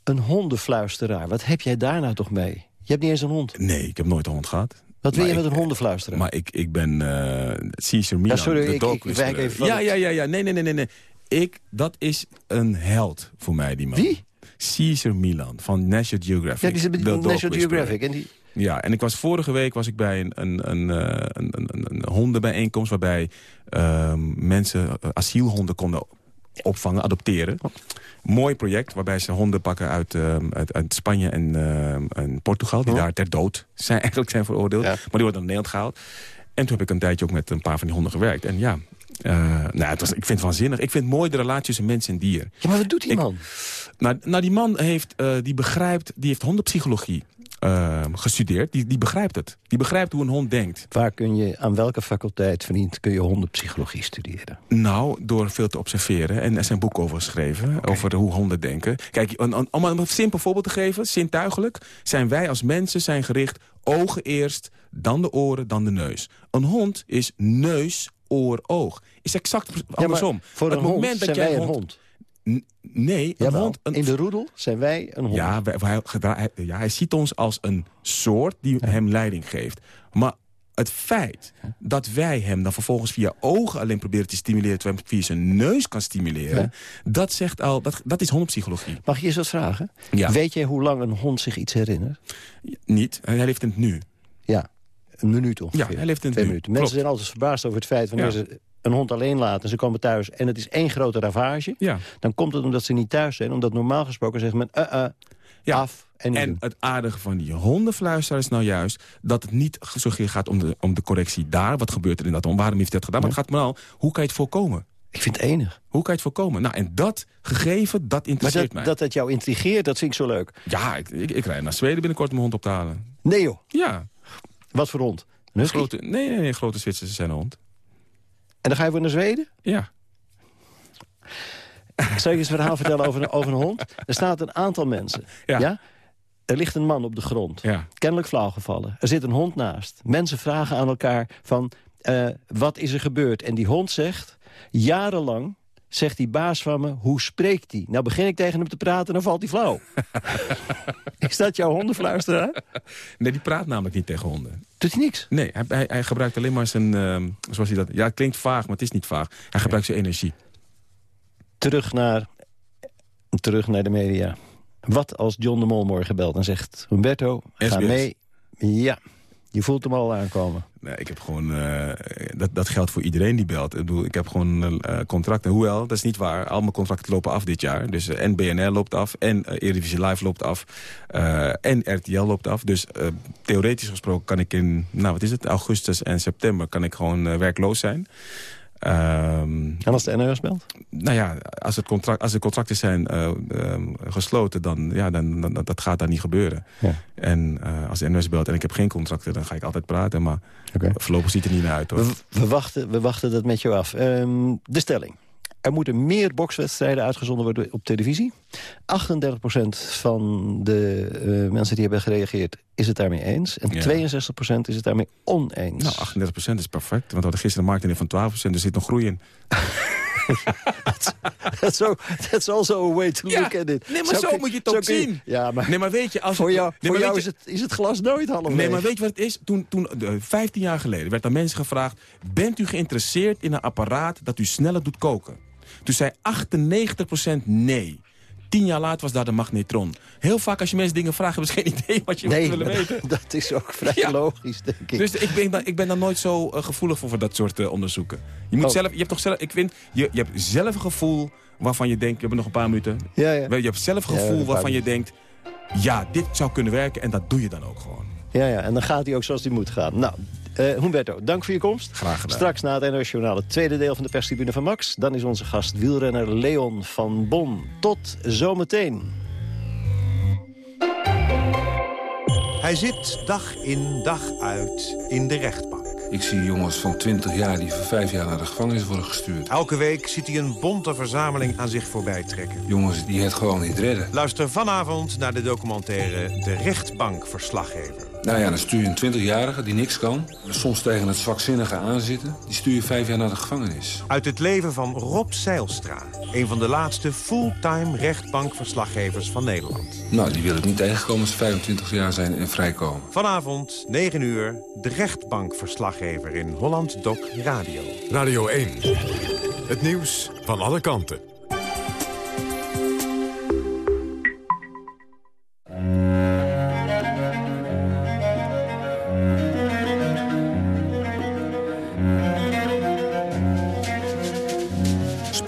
Een hondenfluisteraar. Wat heb jij daar nou toch mee? Je hebt niet eens een hond. Nee, ik heb nooit een hond gehad. Wat wil je met een hondenfluisteraar? Maar ik, ik ben uh, Caesar Milan, sorry, de ik- ik wijk even Ja, ja, ja, ja. Nee, nee, nee, nee. Ik, dat is een held voor mij, die man. Wie? Caesar Milan van National Geographic. Ja, die de National. Geographic. En die, Ja, en ik was vorige week was ik bij een, een, een, eh, een, een, een, een hondenbijeenkomst... waarbij ehm, mensen eh, asielhonden konden opvangen, adopteren. Mooi project waarbij ze honden pakken uit, ehm, uit, uit Spanje en, ehm, en Portugal... die daar ter dood [LAUGHS] zijn, eigenlijk zijn veroordeeld. Maar die worden naar Nederland gehaald. En toen heb ik een tijdje ook met een paar van die honden gewerkt. En ja, eh, nou, het was, ik vind het waanzinnig. Ik vind het mooi de relatie tussen mens en dier. ja, maar wat doet die Ik- man? Nou, nou die man heeft, eh, die begrijpt, die heeft hondenpsychologie ehm, gestudeerd. Die, die begrijpt het. Die begrijpt hoe een hond denkt. Waar kun je, aan welke faculteit, vriend, kun je hondenpsychologie studeren? Nou, door veel te observeren. En er zijn boeken over geschreven. Over hoe honden denken. Kijk, om een simpel voorbeeld te geven. Zintuigelijk zijn wij als mensen zijn gericht ogen eerst, dan de oren, dan de neus. Een hond is neus, oor, oog. Is exact andersom. voor een hond zijn wij een hond. Nee, een hond... Een... In de roedel zijn wij een hond. Ja, wij, hij, ja, hij ziet ons als een soort die hem leiding geeft. Maar het feit dat wij hem dan vervolgens via ogen alleen proberen te stimuleren... terwijl hij via zijn neus kan stimuleren... dat zegt al, dat, dat is hondpsychologie. Mag je eens wat vragen? Ja. Weet jij hoe lang een hond zich iets herinnert? Niet, hij leeft in het nu. Ja, een minuut ongeveer. Ja, hij leeft in het Twee nu. minuten. Mensen zijn altijd verbaasd over het feit... wanneer ze een hond alleen laten en ze komen thuis... en het is één grote ravage... Ja. dan komt het omdat ze niet thuis zijn. Omdat normaal gesproken zegt men... Uh, uh, af en, en het aardige van die hondenfluisteraar is nou juist... dat het niet zozeer gaat om de, om de correctie daar. Wat gebeurt er in dat hond? Waarom heeft hij dat gedaan? Maar het gaat vooral, hoe kan je het voorkomen? Ik vind het enig. Hoe kan je het voorkomen? Nou, en dat gegeven, dat interesseert dat, mij. dat het jou intrigeert, dat vind ik zo leuk. Ja, ik, ik, ik rij naar Zweden binnenkort om mijn hond op te halen. Nee joh? Ja. Wat voor hond? Een? Grote, nee, nee, nee, grote Zwitserse zennehond. En dan ga je voor naar Zweden? Ja. Zal je eens een verhaal vertellen over een, over een hond. Er staat een aantal mensen. Ja. Er ligt een man op de grond. Ja. Kennelijk flauwgevallen. Er zit een hond naast. Mensen vragen aan elkaar van... Uh, wat is er gebeurd? En die hond zegt... jarenlang zegt die baas van me, hoe spreekt hij? Nou begin ik tegen hem te praten en dan valt hij flauw. [LAUGHS] is dat jouw hondenfluisteraar? Nee, die praat namelijk niet tegen honden. Doet hij niks? Nee, hij, hij, hij gebruikt alleen maar zijn... Uh, zoals hij dat, ja, het klinkt vaag, maar het is niet vaag. Hij gebruikt zijn energie. Terug naar, terug naar de media. Wat als John de Mol morgen belt en zegt... Humberto, ga SBS. mee. Ja, je voelt hem al aankomen. Nee, ik heb gewoon... Uh, dat, dat geldt voor iedereen die belt. Ik bedoel, ik heb gewoon uh, contracten. Hoewel, dat is niet waar. Al mijn contracten lopen af dit jaar. Dus uh, en BNR loopt af. En Eredivisie Live loopt af. en RTL loopt af. Dus theoretisch gesproken kan ik in... Nou, wat is het? Augustus en september kan ik gewoon werkloos zijn. Um, en als de NOS belt? Nou ja, als, het contract, als de contracten zijn uh, uh, gesloten, dan, ja, dan, dan, dat gaat dan niet gebeuren. Ja. En uh, als de NOS belt en ik heb geen contracten, dan ga ik altijd praten. Maar okay. voorlopig ziet het er niet naar uit. Hoor. We, we, wachten, we wachten dat met jou af. Um, de stelling. Er moeten meer bokswedstrijden uitgezonden worden op televisie. 38% van de uh, mensen die hebben gereageerd is het daarmee eens. En ja. 62% is het daarmee oneens. Nou, 38% is perfect. Want we hadden gisteren een markt van 12%. Er zit nog groei in. [LAUGHS] that's, that's, so, that's also a way to ja, look at it. Nee, maar zo, zo moet je het ook zien. Je, ja, maar, nee, maar weet je... Als voor jou, nee, voor jou je, is, het, is het glas nooit half Nee, maar weet je wat het is? Toen, toen uh, 15 jaar geleden werd aan mensen gevraagd... bent u geïnteresseerd in een apparaat dat u sneller doet koken? Toen zei 98% nee. Tien jaar later was daar de magnetron. Heel vaak als je mensen dingen vraagt, hebben ze geen idee wat je nee, willen weten. Dat, [LAUGHS] dat is ook vrij ja. logisch, denk ik. Dus ik ben, dan, ik ben daar nooit zo uh, gevoelig voor, voor dat soort uh, onderzoeken. Je, moet Oh. zelf, je hebt toch zelf, ik vind, je, je hebt zelf een gevoel waarvan je denkt, we hebben nog een paar minuten. Ja, ja. Je hebt zelf een gevoel waarvan je denkt, ja, dit zou kunnen werken en dat doe je dan ook gewoon. Ja, ja, en dan gaat hij ook zoals hij moet gaan. Nou, uh, Humberto, dank voor je komst. Graag gedaan. Straks na het NOS Journaal het tweede deel van de perstribune van Max. Dan is onze gast wielrenner Leon van Bon. Tot zometeen. Hij zit dag in dag uit in de rechtbank. Ik zie jongens van 20 jaar die voor vijf jaar naar de gevangenis worden gestuurd. Elke week ziet hij een bonte verzameling aan zich voorbij trekken. Jongens die het gewoon niet redden. Luister vanavond naar de documentaire De Rechtbankverslaggever. Nou ja, dan stuur je een 20-jarige die niks kan. Soms tegen het zwakzinnige aanzitten. Die stuur je vijf jaar naar de gevangenis. Uit het leven van Rob Zeilstra. Een van de laatste fulltime rechtbankverslaggevers van Nederland. Nou, die wil ik niet tegenkomen als ze 25 jaar zijn en vrijkomen. Vanavond, 9 uur, de rechtbankverslaggever in Holland Doc Radio. Radio 1. Het nieuws van alle kanten.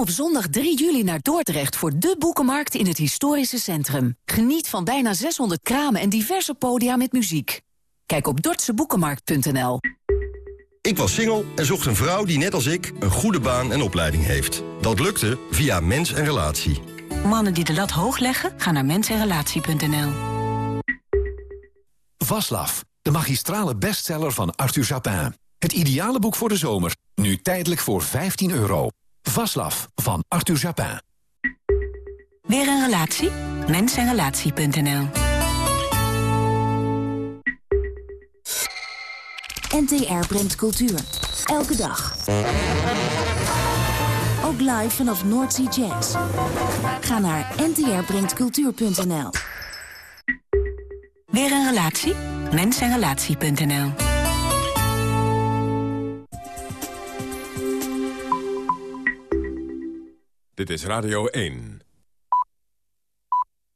op zondag 3 juli naar Dordrecht voor de boekenmarkt in het historische centrum. Geniet van bijna 600 kramen en diverse podia met muziek. Kijk op dordtseboekenmarkt.nl. Ik was single en zocht een vrouw die net als ik een goede baan en opleiding heeft. Dat lukte via Mens en Relatie. Mannen die de lat hoog leggen, gaan naar mensenrelatie.nl. Vaslav, de magistrale bestseller van Arthur Japin. Het ideale boek voor de zomer, nu tijdelijk voor 15 euro. Vaslav van Arthur Japin. Weer een relatie? Mensenrelatie.nl NTR brengt cultuur. Elke dag. Ook live vanaf Noordsea Jazz. Ga naar ntrbrengtcultuur.nl Weer een relatie? Mensenrelatie.nl Dit is Radio 1.